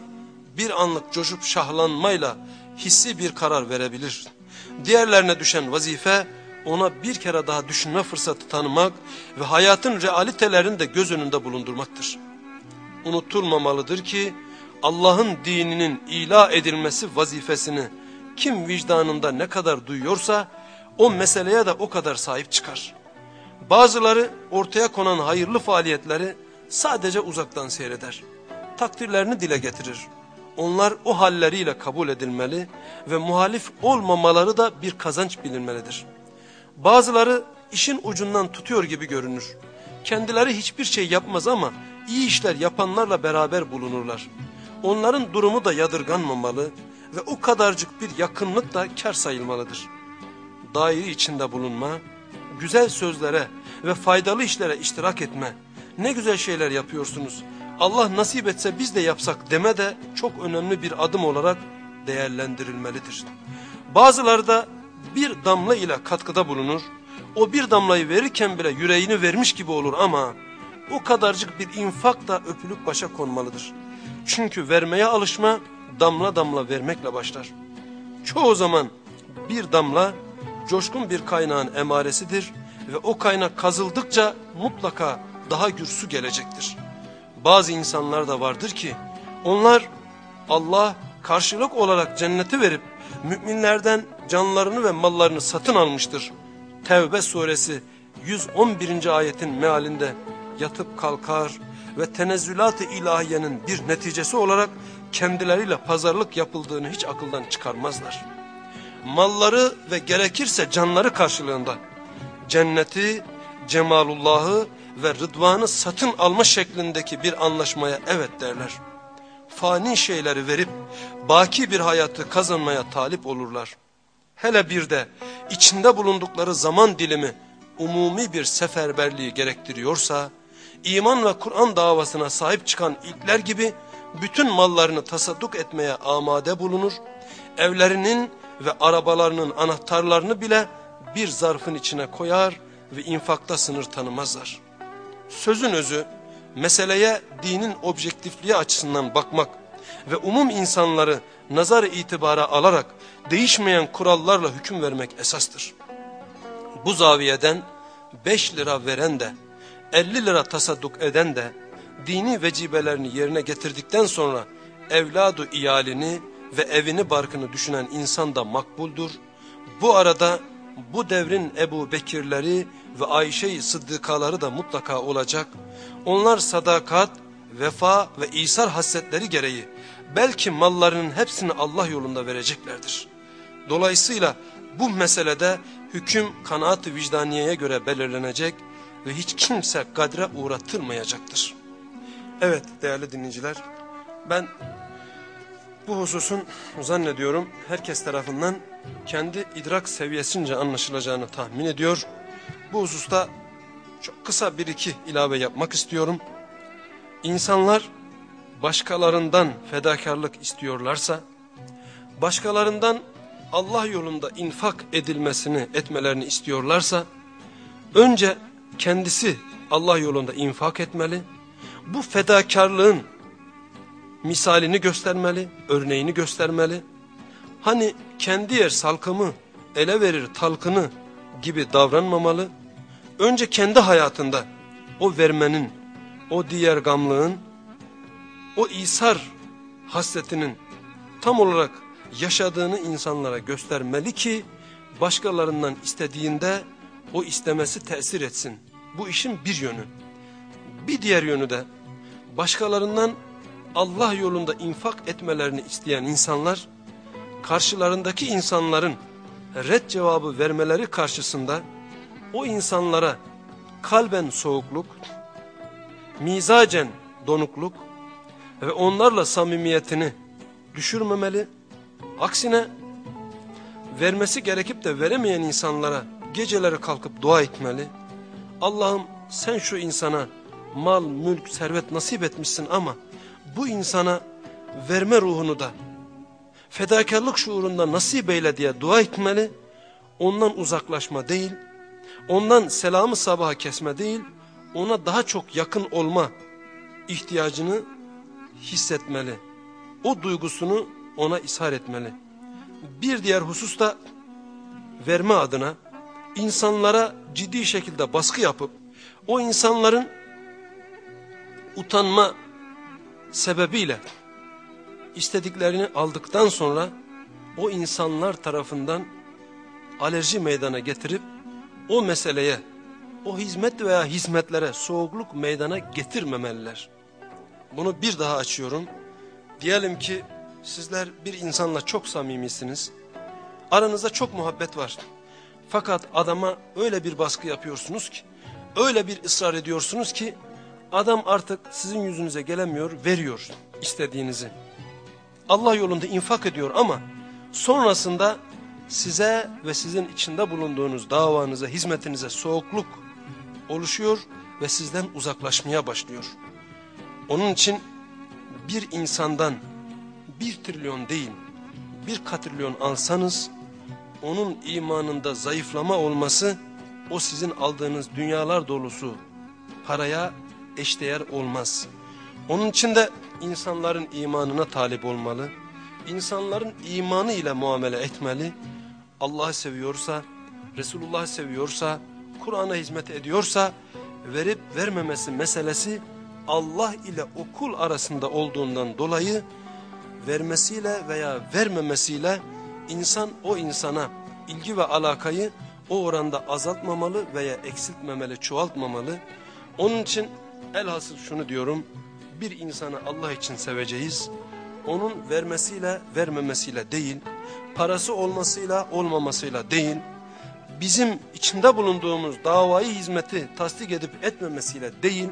bir anlık coşup şahlanmayla hissi bir karar verebilir. Diğerlerine düşen vazife ona bir kere daha düşünme fırsatı tanımak ve hayatın realitelerini de göz önünde bulundurmaktır. Unutulmamalıdır ki Allah'ın dininin ilah edilmesi vazifesini kim vicdanında ne kadar duyuyorsa o meseleye de o kadar sahip çıkar. Bazıları ortaya konan hayırlı faaliyetleri sadece uzaktan seyreder. Takdirlerini dile getirir. Onlar o halleriyle kabul edilmeli ve muhalif olmamaları da bir kazanç bilinmelidir. Bazıları işin ucundan tutuyor gibi görünür. Kendileri hiçbir şey yapmaz ama iyi işler yapanlarla beraber bulunurlar. Onların durumu da yadırganmamalı ve o kadarcık bir yakınlık da kar sayılmalıdır. Daire içinde bulunma, güzel sözlere ve faydalı işlere iştirak etme, ne güzel şeyler yapıyorsunuz, Allah nasip etse biz de yapsak deme de çok önemli bir adım olarak değerlendirilmelidir. Bazıları da bir damla ile katkıda bulunur, o bir damlayı verirken bile yüreğini vermiş gibi olur ama o kadarcık bir infak da öpülüp başa konmalıdır. Çünkü vermeye alışma damla damla vermekle başlar. Çoğu zaman bir damla coşkun bir kaynağın emaresidir ve o kaynak kazıldıkça mutlaka daha gür su gelecektir. Bazı insanlar da vardır ki onlar Allah karşılık olarak cenneti verip müminlerden canlarını ve mallarını satın almıştır. Tevbe suresi 111. ayetin mealinde yatıp kalkar ve tenezzülat-ı ilahiyenin bir neticesi olarak kendileriyle pazarlık yapıldığını hiç akıldan çıkarmazlar. Malları ve gerekirse canları karşılığında cenneti, cemalullahı ve rıdvanı satın alma şeklindeki bir anlaşmaya evet derler. Fani şeyleri verip baki bir hayatı kazanmaya talip olurlar. Hele bir de içinde bulundukları zaman dilimi umumi bir seferberliği gerektiriyorsa, iman ve Kur'an davasına sahip çıkan ilkler gibi bütün mallarını tasadduk etmeye amade bulunur, evlerinin ve arabalarının anahtarlarını bile bir zarfın içine koyar ve infakta sınır tanımazlar. Sözün özü, meseleye dinin objektifliği açısından bakmak ve umum insanları nazar itibara alarak değişmeyen kurallarla hüküm vermek esastır. Bu zaviyeden 5 lira veren de 50 lira tasadduk eden de dini vecibelerini yerine getirdikten sonra evladu iyalini ve evini barkını düşünen insan da makbuldur. Bu arada bu devrin Ebu Bekirleri ve Ayşe-i Sıddıkaları da mutlaka olacak. Onlar sadakat, vefa ve İsar hasletleri gereği belki mallarının hepsini Allah yolunda vereceklerdir. Dolayısıyla bu meselede hüküm kanaat-ı vicdaniyeye göre belirlenecek ve hiç kimse kadre uğratılmayacaktır. Evet değerli dinleyiciler ben bu hususun zannediyorum herkes tarafından kendi idrak seviyesince anlaşılacağını tahmin ediyor. Bu hususta çok kısa bir iki ilave yapmak istiyorum. İnsanlar başkalarından fedakarlık istiyorlarsa, başkalarından Allah yolunda infak edilmesini, etmelerini istiyorlarsa, önce kendisi Allah yolunda infak etmeli, bu fedakarlığın misalini göstermeli, örneğini göstermeli. Hani kendi yer salkımı, ele verir talkını gibi davranmamalı. Önce kendi hayatında o vermenin, o diğer gamlığın, o isar hasletinin tam olarak yaşadığını insanlara göstermeli ki başkalarından istediğinde o istemesi tesir etsin. Bu işin bir yönü. Bir diğer yönü de başkalarından Allah yolunda infak etmelerini isteyen insanlar karşılarındaki insanların red cevabı vermeleri karşısında o insanlara kalben soğukluk, mizacen donukluk ve onlarla samimiyetini düşürmemeli. Aksine vermesi gerekip de veremeyen insanlara geceleri kalkıp dua etmeli. Allah'ım sen şu insana mal, mülk, servet nasip etmişsin ama bu insana verme ruhunu da fedakarlık şuurunda nasip eyle diye dua etmeli. Ondan uzaklaşma değil, ondan selamı sabaha kesme değil, ona daha çok yakın olma ihtiyacını hissetmeli. O duygusunu ona ishar etmeli. Bir diğer husus da verme adına insanlara ciddi şekilde baskı yapıp o insanların utanma sebebiyle istediklerini aldıktan sonra o insanlar tarafından alerji meydana getirip o meseleye, o hizmet veya hizmetlere soğukluk meydana getirmemeliler. Bunu bir daha açıyorum. Diyelim ki sizler bir insanla çok samimisiniz. Aranızda çok muhabbet var. Fakat adama öyle bir baskı yapıyorsunuz ki, öyle bir ısrar ediyorsunuz ki adam artık sizin yüzünüze gelemiyor, veriyor istediğinizi. Allah yolunda infak ediyor ama sonrasında size ve sizin içinde bulunduğunuz davanıza, hizmetinize soğukluk oluşuyor ve sizden uzaklaşmaya başlıyor. Onun için bir insandan bir trilyon değil, bir katrilyon alsanız, onun imanında zayıflama olması, o sizin aldığınız dünyalar dolusu paraya eşdeğer olmaz. Onun için de insanların imanına talip olmalı, insanların imanı ile muamele etmeli, Allah'ı seviyorsa, Resulullah'ı seviyorsa, Kur'an'a hizmet ediyorsa, verip vermemesi meselesi Allah ile o kul arasında olduğundan dolayı vermesiyle veya vermemesiyle insan o insana ilgi ve alakayı o oranda azaltmamalı veya eksiltmemeli, çoğaltmamalı. Onun için elhasıl şunu diyorum, bir insanı Allah için seveceğiz. Onun vermesiyle vermemesiyle değil, parası olmasıyla olmamasıyla değil, bizim içinde bulunduğumuz davayı hizmeti tasdik edip etmemesiyle değil,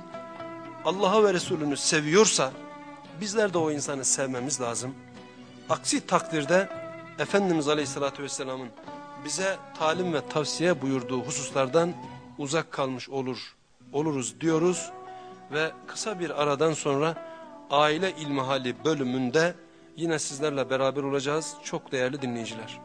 Allah'a ve Resulünü seviyorsa bizler de o insanı sevmemiz lazım. Aksi takdirde Efendimiz Aleyhisselatü Vesselam'ın bize talim ve tavsiye buyurduğu hususlardan uzak kalmış olur, oluruz diyoruz. Ve kısa bir aradan sonra aile ilmihali bölümünde yine sizlerle beraber olacağız çok değerli dinleyiciler.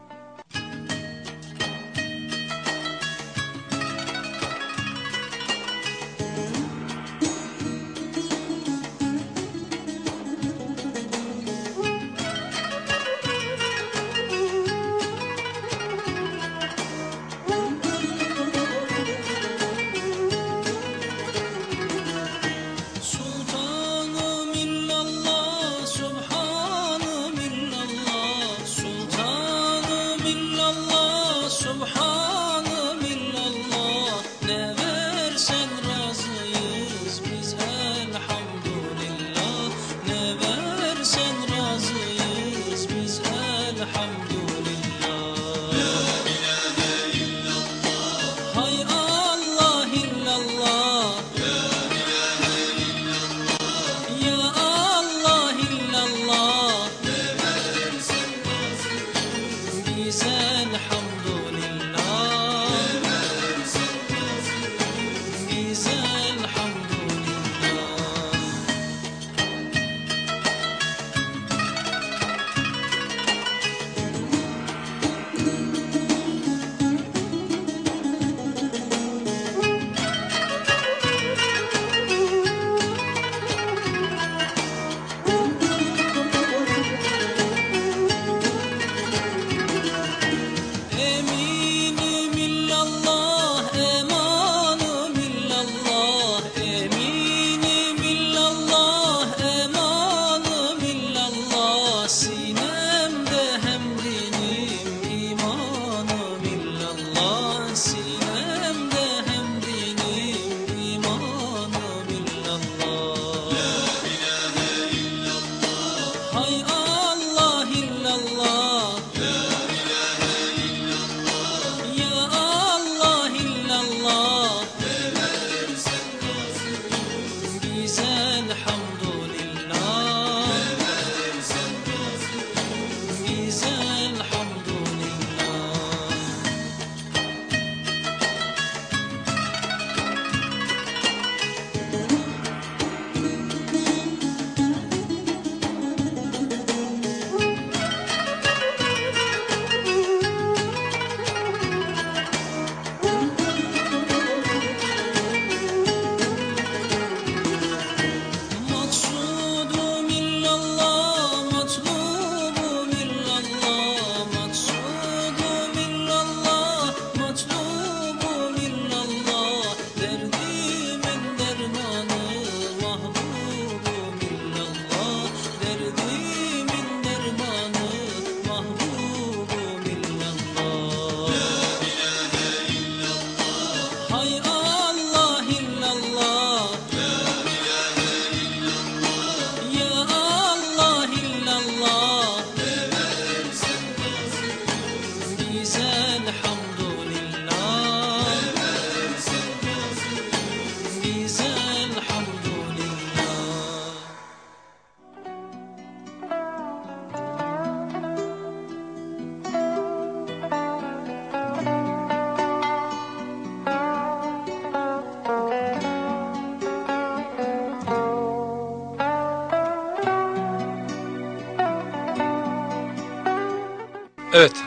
Evet,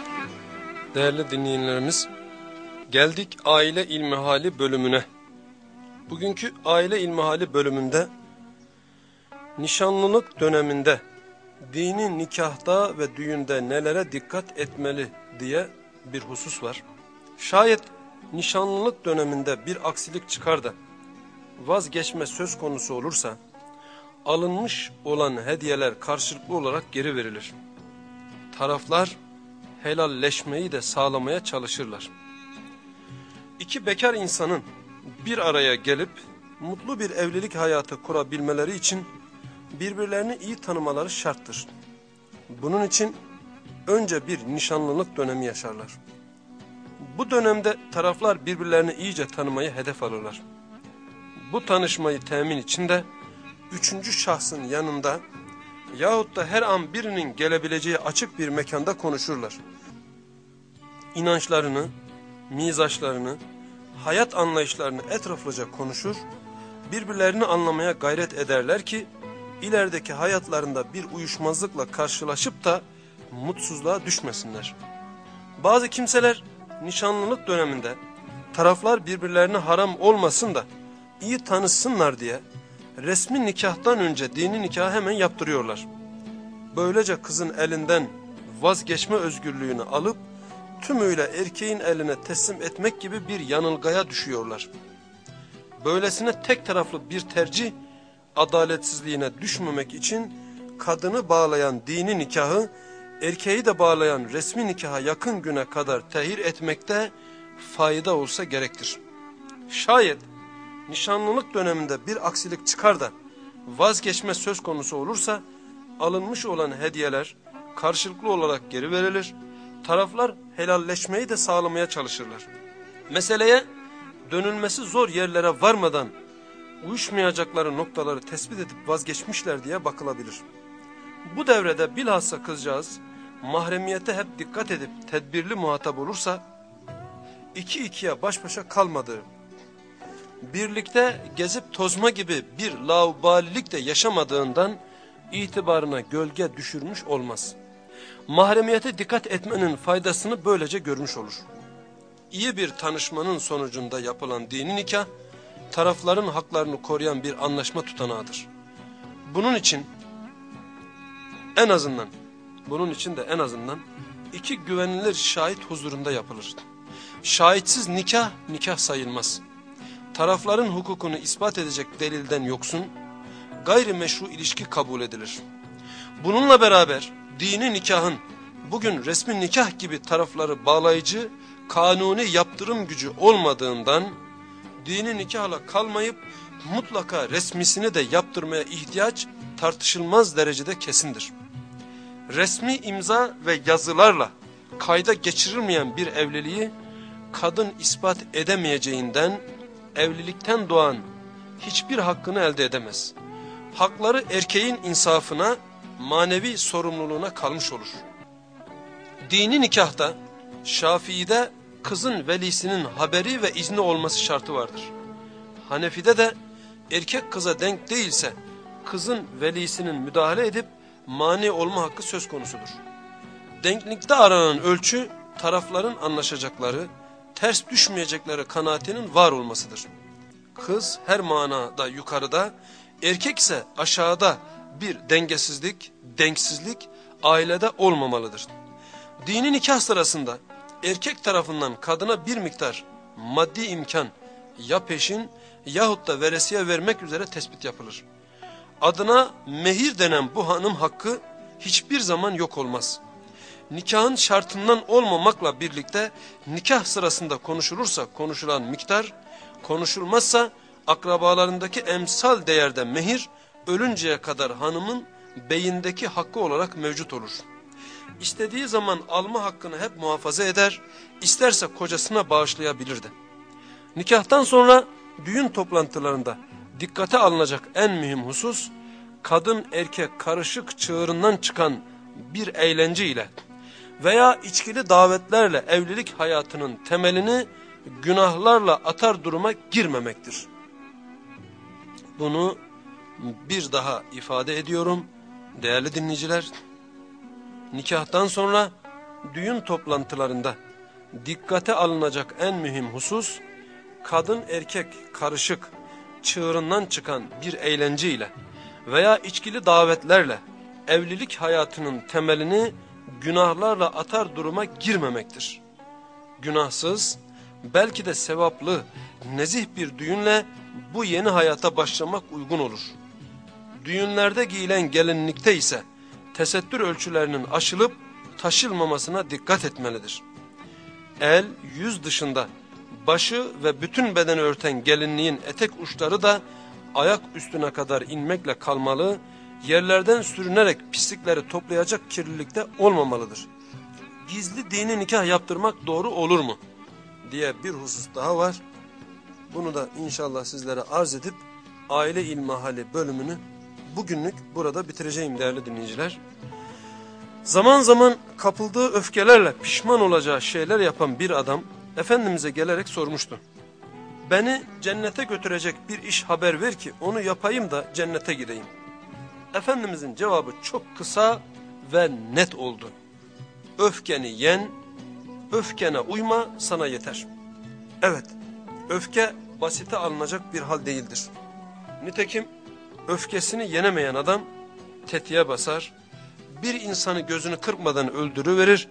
değerli dinleyenlerimiz, geldik aile ilmihali bölümüne. Bugünkü aile ilmihali bölümünde, nişanlılık döneminde, dini nikahta ve düğünde nelere dikkat etmeli diye bir husus var. Şayet nişanlılık döneminde bir aksilik çıkar da, vazgeçme söz konusu olursa, alınmış olan hediyeler karşılıklı olarak geri verilir. Taraflar, helalleşmeyi de sağlamaya çalışırlar. İki bekar insanın bir araya gelip mutlu bir evlilik hayatı kurabilmeleri için birbirlerini iyi tanımaları şarttır. Bunun için önce bir nişanlılık dönemi yaşarlar. Bu dönemde taraflar birbirlerini iyice tanımayı hedef alırlar. Bu tanışmayı temin için de üçüncü şahsın yanında yahut da her an birinin gelebileceği açık bir mekanda konuşurlar. İnançlarını, mizaçlarını, hayat anlayışlarını etraflıca konuşur, birbirlerini anlamaya gayret ederler ki ilerideki hayatlarında bir uyuşmazlıkla karşılaşıp da mutsuzluğa düşmesinler. Bazı kimseler nişanlılık döneminde taraflar birbirlerine haram olmasın da iyi tanışsınlar diye resmi nikahtan önce dini nikahı hemen yaptırıyorlar. Böylece kızın elinden vazgeçme özgürlüğünü alıp tümüyle erkeğin eline teslim etmek gibi bir yanılgaya düşüyorlar. Böylesine tek taraflı bir tercih adaletsizliğine düşmemek için kadını bağlayan dini nikahı erkeği de bağlayan resmi nikaha yakın güne kadar tehir etmekte fayda olsa gerektir. Şayet nişanlılık döneminde bir aksilik çıkar da vazgeçme söz konusu olursa alınmış olan hediyeler karşılıklı olarak geri verilir. Taraflar helalleşmeyi de sağlamaya çalışırlar. Meseleye dönülmesi zor yerlere varmadan uyuşmayacakları noktaları tespit edip vazgeçmişler diye bakılabilir. Bu devrede bilhassa kızcağız mahremiyete hep dikkat edip tedbirli muhatap olursa iki ikiye baş başa kalmadığı birlikte gezip tozma gibi bir laubalilik de yaşamadığından itibarına gölge düşürmüş olmaz. Mahremiyete dikkat etmenin faydasını böylece görmüş olur. İyi bir tanışmanın sonucunda yapılan dini nikah, tarafların haklarını koruyan bir anlaşma tutanağıdır. Bunun için en azından, bunun için de en azından iki güvenilir şahit huzurunda yapılır. Şahitsiz nikah, nikah sayılmaz tarafların hukukunu ispat edecek delilden yoksun, gayrimeşru ilişki kabul edilir. Bununla beraber dini nikahın bugün resmi nikah gibi tarafları bağlayıcı, kanuni yaptırım gücü olmadığından, dini nikahla kalmayıp mutlaka resmisini de yaptırmaya ihtiyaç tartışılmaz derecede kesindir. Resmi imza ve yazılarla kayda geçirilmeyen bir evliliği kadın ispat edemeyeceğinden evlilikten doğan hiçbir hakkını elde edemez. Hakları erkeğin insafına, manevi sorumluluğuna kalmış olur. Dini nikahta, Şafii'de kızın velisinin haberi ve izni olması şartı vardır. Hanefi'de de erkek kıza denk değilse kızın velisinin müdahale edip mani olma hakkı söz konusudur. Denklikte aranan ölçü tarafların anlaşacakları, ters düşmeyecekleri kanaatinin var olmasıdır. Kız her manada yukarıda, erkek ise aşağıda bir dengesizlik, denksizlik ailede olmamalıdır. Dini nikah sırasında erkek tarafından kadına bir miktar maddi imkan ya peşin yahut da veresiye vermek üzere tespit yapılır. Adına mehir denen bu hanım hakkı hiçbir zaman yok olmaz nikahın şartından olmamakla birlikte nikah sırasında konuşulursa konuşulan miktar, konuşulmazsa akrabalarındaki emsal değerde mehir ölünceye kadar hanımın beyindeki hakkı olarak mevcut olur. İstediği zaman alma hakkını hep muhafaza eder, isterse kocasına bağışlayabilirdi. Nikahtan sonra düğün toplantılarında dikkate alınacak en mühim husus, kadın erkek karışık çığırından çıkan bir eğlence ile veya içkili davetlerle evlilik hayatının temelini günahlarla atar duruma girmemektir. Bunu bir daha ifade ediyorum değerli dinleyiciler. Nikahtan sonra düğün toplantılarında dikkate alınacak en mühim husus, kadın erkek karışık, çığırından çıkan bir eğlenceyle veya içkili davetlerle evlilik hayatının temelini günahlarla atar duruma girmemektir. Günahsız, belki de sevaplı, nezih bir düğünle bu yeni hayata başlamak uygun olur. Düğünlerde giyilen gelinlikte ise tesettür ölçülerinin aşılıp taşılmamasına dikkat etmelidir. El, yüz dışında başı ve bütün bedeni örten gelinliğin etek uçları da ayak üstüne kadar inmekle kalmalı, yerlerden sürünerek pislikleri toplayacak kirlilikte olmamalıdır. Gizli dini nikah yaptırmak doğru olur mu? diye bir husus daha var. Bunu da inşallah sizlere arz edip aile ilmihali bölümünü bugünlük burada bitireceğim değerli dinleyiciler. Zaman zaman kapıldığı öfkelerle pişman olacağı şeyler yapan bir adam Efendimiz'e gelerek sormuştu. Beni cennete götürecek bir iş haber ver ki onu yapayım da cennete gireyim. Efendimizin cevabı çok kısa ve net oldu. Öfkeni yen, öfkene uyma sana yeter. Evet, öfke basite alınacak bir hal değildir. Nitekim öfkesini yenemeyen adam tetiğe basar, bir insanı gözünü kırpmadan öldürüverir,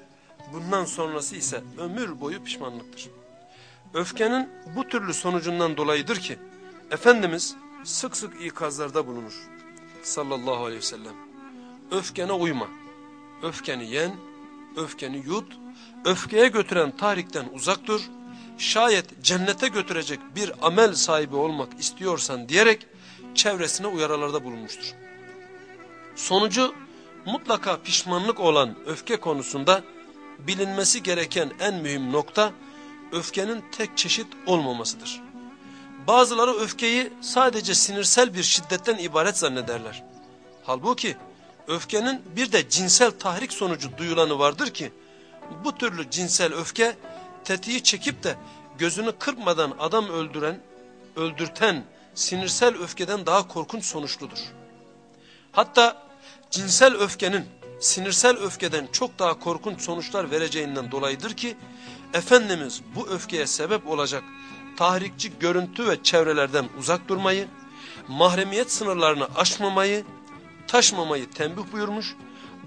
bundan sonrası ise ömür boyu pişmanlıktır. Öfkenin bu türlü sonucundan dolayıdır ki, Efendimiz sık sık ikazlarda bulunur. Sallallahu aleyhi ve sellem. Öfkene uyma, öfkeni yen, öfkeni yut, öfkeye götüren tahrikten uzak dur, şayet cennete götürecek bir amel sahibi olmak istiyorsan diyerek çevresine uyarılarda bulunmuştur. Sonucu mutlaka pişmanlık olan öfke konusunda bilinmesi gereken en mühim nokta öfkenin tek çeşit olmamasıdır. Bazıları öfkeyi sadece sinirsel bir şiddetten ibaret zannederler. Halbuki öfkenin bir de cinsel tahrik sonucu duyulanı vardır ki bu türlü cinsel öfke tetiği çekip de gözünü kırpmadan adam öldüren, öldürten sinirsel öfkeden daha korkunç sonuçludur. Hatta cinsel öfkenin sinirsel öfkeden çok daha korkunç sonuçlar vereceğinden dolayıdır ki Efendimiz bu öfkeye sebep olacak tahrikçi görüntü ve çevrelerden uzak durmayı, mahremiyet sınırlarını aşmamayı, taşmamayı tembih buyurmuş,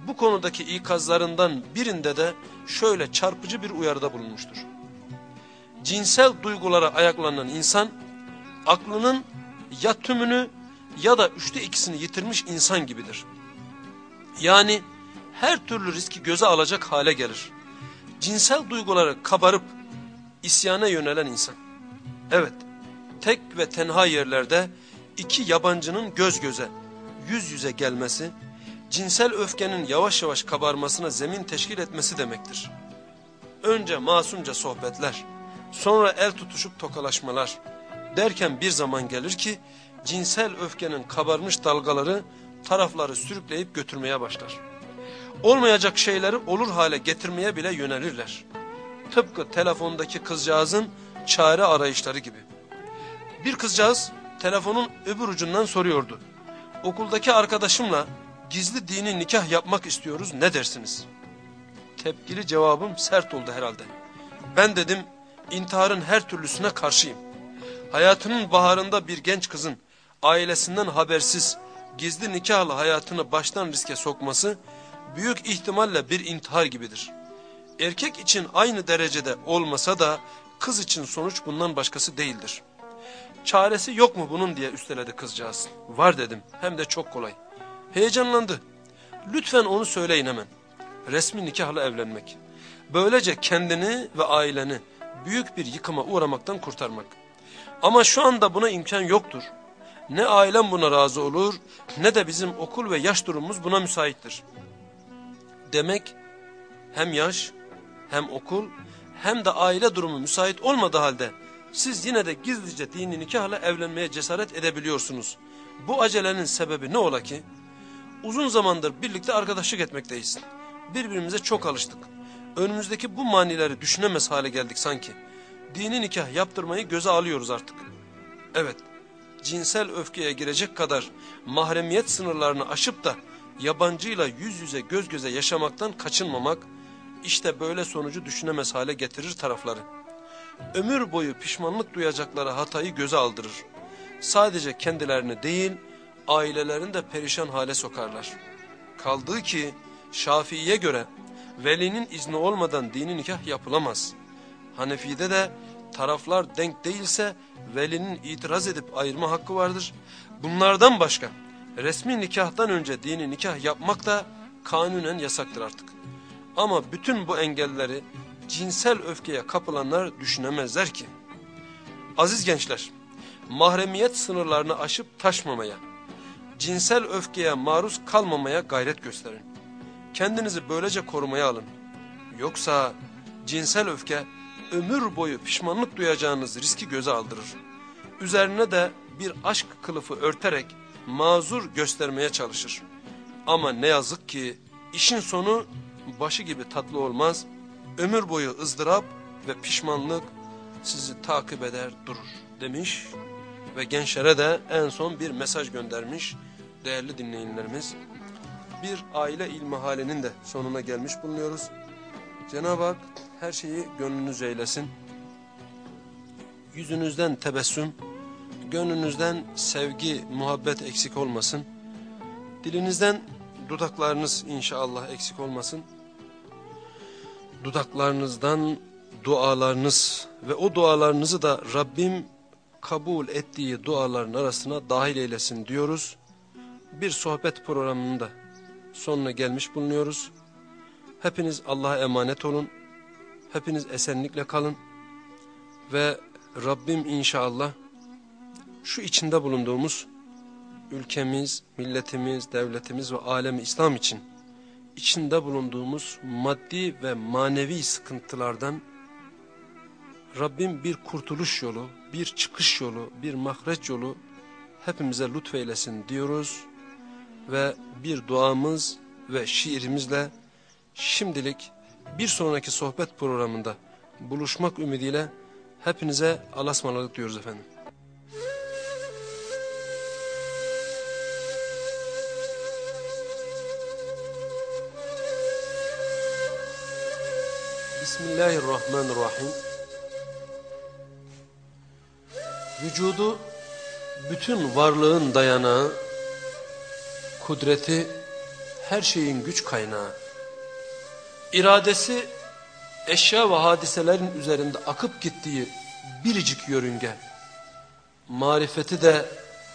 bu konudaki ikazlarından birinde de şöyle çarpıcı bir uyarıda bulunmuştur. Cinsel duygulara ayaklanan insan, aklının ya tümünü ya da üçte ikisini yitirmiş insan gibidir. Yani her türlü riski göze alacak hale gelir. Cinsel duyguları kabarıp isyana yönelen insan. Evet, tek ve tenha yerlerde iki yabancının göz göze, yüz yüze gelmesi, cinsel öfkenin yavaş yavaş kabarmasına zemin teşkil etmesi demektir. Önce masumca sohbetler, sonra el tutuşup tokalaşmalar derken bir zaman gelir ki cinsel öfkenin kabarmış dalgaları tarafları sürükleyip götürmeye başlar. Olmayacak şeyleri olur hale getirmeye bile yönelirler. Tıpkı telefondaki kızcağızın çare arayışları gibi. Bir kızcağız telefonun öbür ucundan soruyordu. Okuldaki arkadaşımla gizli dini nikah yapmak istiyoruz ne dersiniz? Tepkili cevabım sert oldu herhalde. Ben dedim intiharın her türlüsüne karşıyım. Hayatının baharında bir genç kızın ailesinden habersiz gizli nikahla hayatını baştan riske sokması büyük ihtimalle bir intihar gibidir. Erkek için aynı derecede olmasa da kız için sonuç bundan başkası değildir. Çaresi yok mu bunun diye üsteledi kızcağız. Var dedim hem de çok kolay. Heyecanlandı. Lütfen onu söyleyin hemen. Resmi nikahla evlenmek. Böylece kendini ve aileni büyük bir yıkıma uğramaktan kurtarmak. Ama şu anda buna imkan yoktur. Ne ailem buna razı olur ne de bizim okul ve yaş durumumuz buna müsaittir. Demek hem yaş hem okul hem de aile durumu müsait olmadığı halde siz yine de gizlice dini nikahla evlenmeye cesaret edebiliyorsunuz. Bu acelenin sebebi ne ola ki? Uzun zamandır birlikte arkadaşlık etmekteyiz. Birbirimize çok alıştık. Önümüzdeki bu manileri düşünemez hale geldik sanki. Dini nikah yaptırmayı göze alıyoruz artık. Evet, cinsel öfkeye girecek kadar mahremiyet sınırlarını aşıp da yabancıyla yüz yüze göz göze yaşamaktan kaçınmamak, işte böyle sonucu düşünemez hale getirir tarafları. Ömür boyu pişmanlık duyacakları hatayı göze aldırır. Sadece kendilerini değil, ailelerini de perişan hale sokarlar. Kaldığı ki Şafii'ye göre velinin izni olmadan dini nikah yapılamaz. Hanefi'de de taraflar denk değilse velinin itiraz edip ayırma hakkı vardır. Bunlardan başka resmi nikahtan önce dini nikah yapmak da kanunen yasaktır artık. Ama bütün bu engelleri cinsel öfkeye kapılanlar düşünemezler ki. Aziz gençler, mahremiyet sınırlarını aşıp taşmamaya, cinsel öfkeye maruz kalmamaya gayret gösterin. Kendinizi böylece korumaya alın. Yoksa cinsel öfke ömür boyu pişmanlık duyacağınız riski göze aldırır. Üzerine de bir aşk kılıfı örterek mazur göstermeye çalışır. Ama ne yazık ki işin sonu başı gibi tatlı olmaz. Ömür boyu ızdırap ve pişmanlık sizi takip eder durur demiş. Ve gençlere de en son bir mesaj göndermiş değerli dinleyenlerimiz. Bir aile ilmihalinin de sonuna gelmiş bulunuyoruz. Cenab-ı Hak her şeyi gönlünüz eylesin. Yüzünüzden tebessüm, gönlünüzden sevgi, muhabbet eksik olmasın. Dilinizden dudaklarınız inşallah eksik olmasın. Dudaklarınızdan dualarınız ve o dualarınızı da Rabbim kabul ettiği duaların arasına dahil eylesin diyoruz. Bir sohbet programının da sonuna gelmiş bulunuyoruz. Hepiniz Allah'a emanet olun. Hepiniz esenlikle kalın. Ve Rabbim inşallah şu içinde bulunduğumuz ülkemiz, milletimiz, devletimiz ve alemi İslam için içinde bulunduğumuz maddi ve manevi sıkıntılardan Rabbim bir kurtuluş yolu, bir çıkış yolu, bir mahreç yolu hepimize lütfeylesin diyoruz. Ve bir duamız ve şiirimizle şimdilik bir sonraki sohbet programında buluşmak ümidiyle hepinize alasmaladık diyoruz efendim. Bismillahirrahmanirrahim. Vücudu bütün varlığın dayanağı, kudreti her şeyin güç kaynağı. İradesi eşya ve hadiselerin üzerinde akıp gittiği biricik yörünge. Marifeti de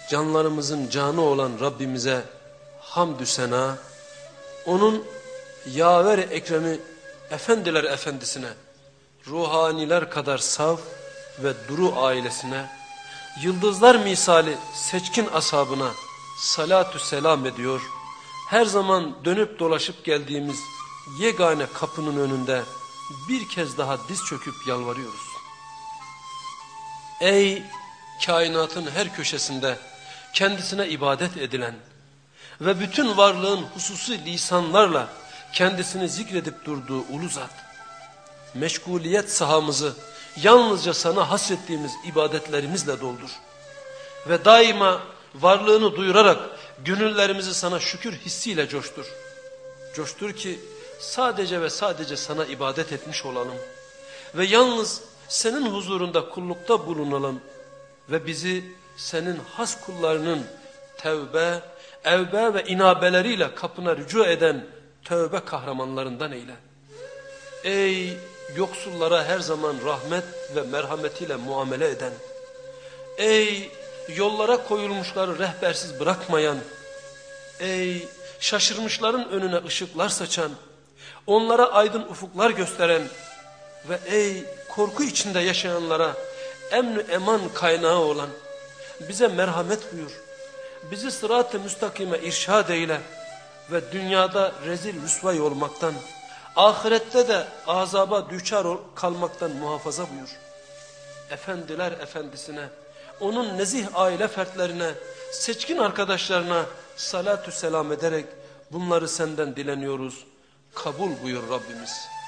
canlarımızın canı olan Rabbimize hamdü sena. Onun yaver ekremi efendiler efendisine, ruhaniler kadar saf ve duru ailesine, yıldızlar misali seçkin ashabına salatü selam ediyor. Her zaman dönüp dolaşıp geldiğimiz yegane kapının önünde bir kez daha diz çöküp yalvarıyoruz. Ey kainatın her köşesinde kendisine ibadet edilen ve bütün varlığın hususi lisanlarla kendisini zikredip durduğu ulu zat, meşguliyet sahamızı yalnızca sana hasrettiğimiz ibadetlerimizle doldur. Ve daima varlığını duyurarak gönüllerimizi sana şükür hissiyle coştur. Coştur ki sadece ve sadece sana ibadet etmiş olalım. Ve yalnız senin huzurunda kullukta bulunalım. Ve bizi senin has kullarının tevbe, evbe ve inabeleriyle kapına rücu eden tövbe kahramanlarından eyle. Ey yoksullara her zaman rahmet ve merhametiyle muamele eden, ey yollara koyulmuşları rehbersiz bırakmayan, ey şaşırmışların önüne ışıklar saçan, onlara aydın ufuklar gösteren ve ey korku içinde yaşayanlara emn eman kaynağı olan bize merhamet buyur. Bizi sırat-ı müstakime irşad eyle ve dünyada rezil rüsvay olmaktan, ahirette de azaba düçar kalmaktan muhafaza buyur. Efendiler efendisine, onun nezih aile fertlerine, seçkin arkadaşlarına salatü selam ederek bunları senden dileniyoruz. Kabul buyur Rabbimiz.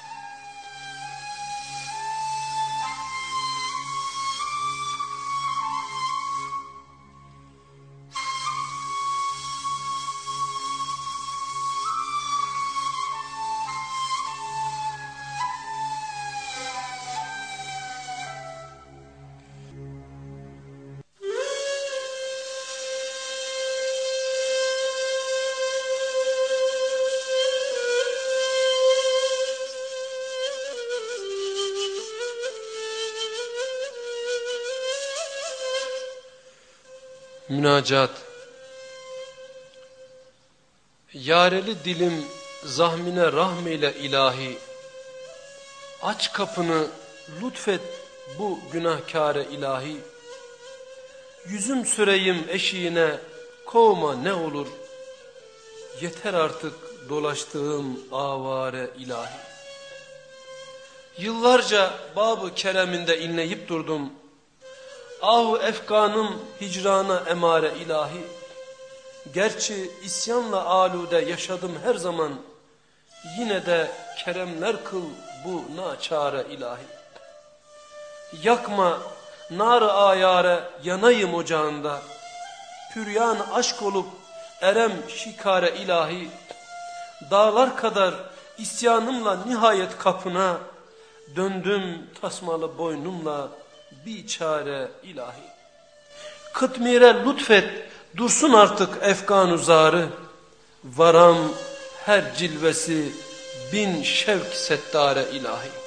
Münacat. Yareli dilim zahmine rahmeyle ilahi. Aç kapını lütfet bu günahkare ilahi. Yüzüm süreyim eşiğine kovma ne olur? Yeter artık dolaştığım avare ilahi. Yıllarca babı kereminde inleyip durdum Ahu efkanım hicrana emare ilahi. Gerçi isyanla alude yaşadım her zaman. Yine de keremler kıl bu naçare ilahi. Yakma nar ayare yanayım ocağında. Püryan aşk olup erem şikare ilahi. Dağlar kadar isyanımla nihayet kapına döndüm tasmalı boynumla bir çare ilahi. Kıtmire lütfet dursun artık efkan zarı. Varam her cilvesi bin şevk settare ilahi.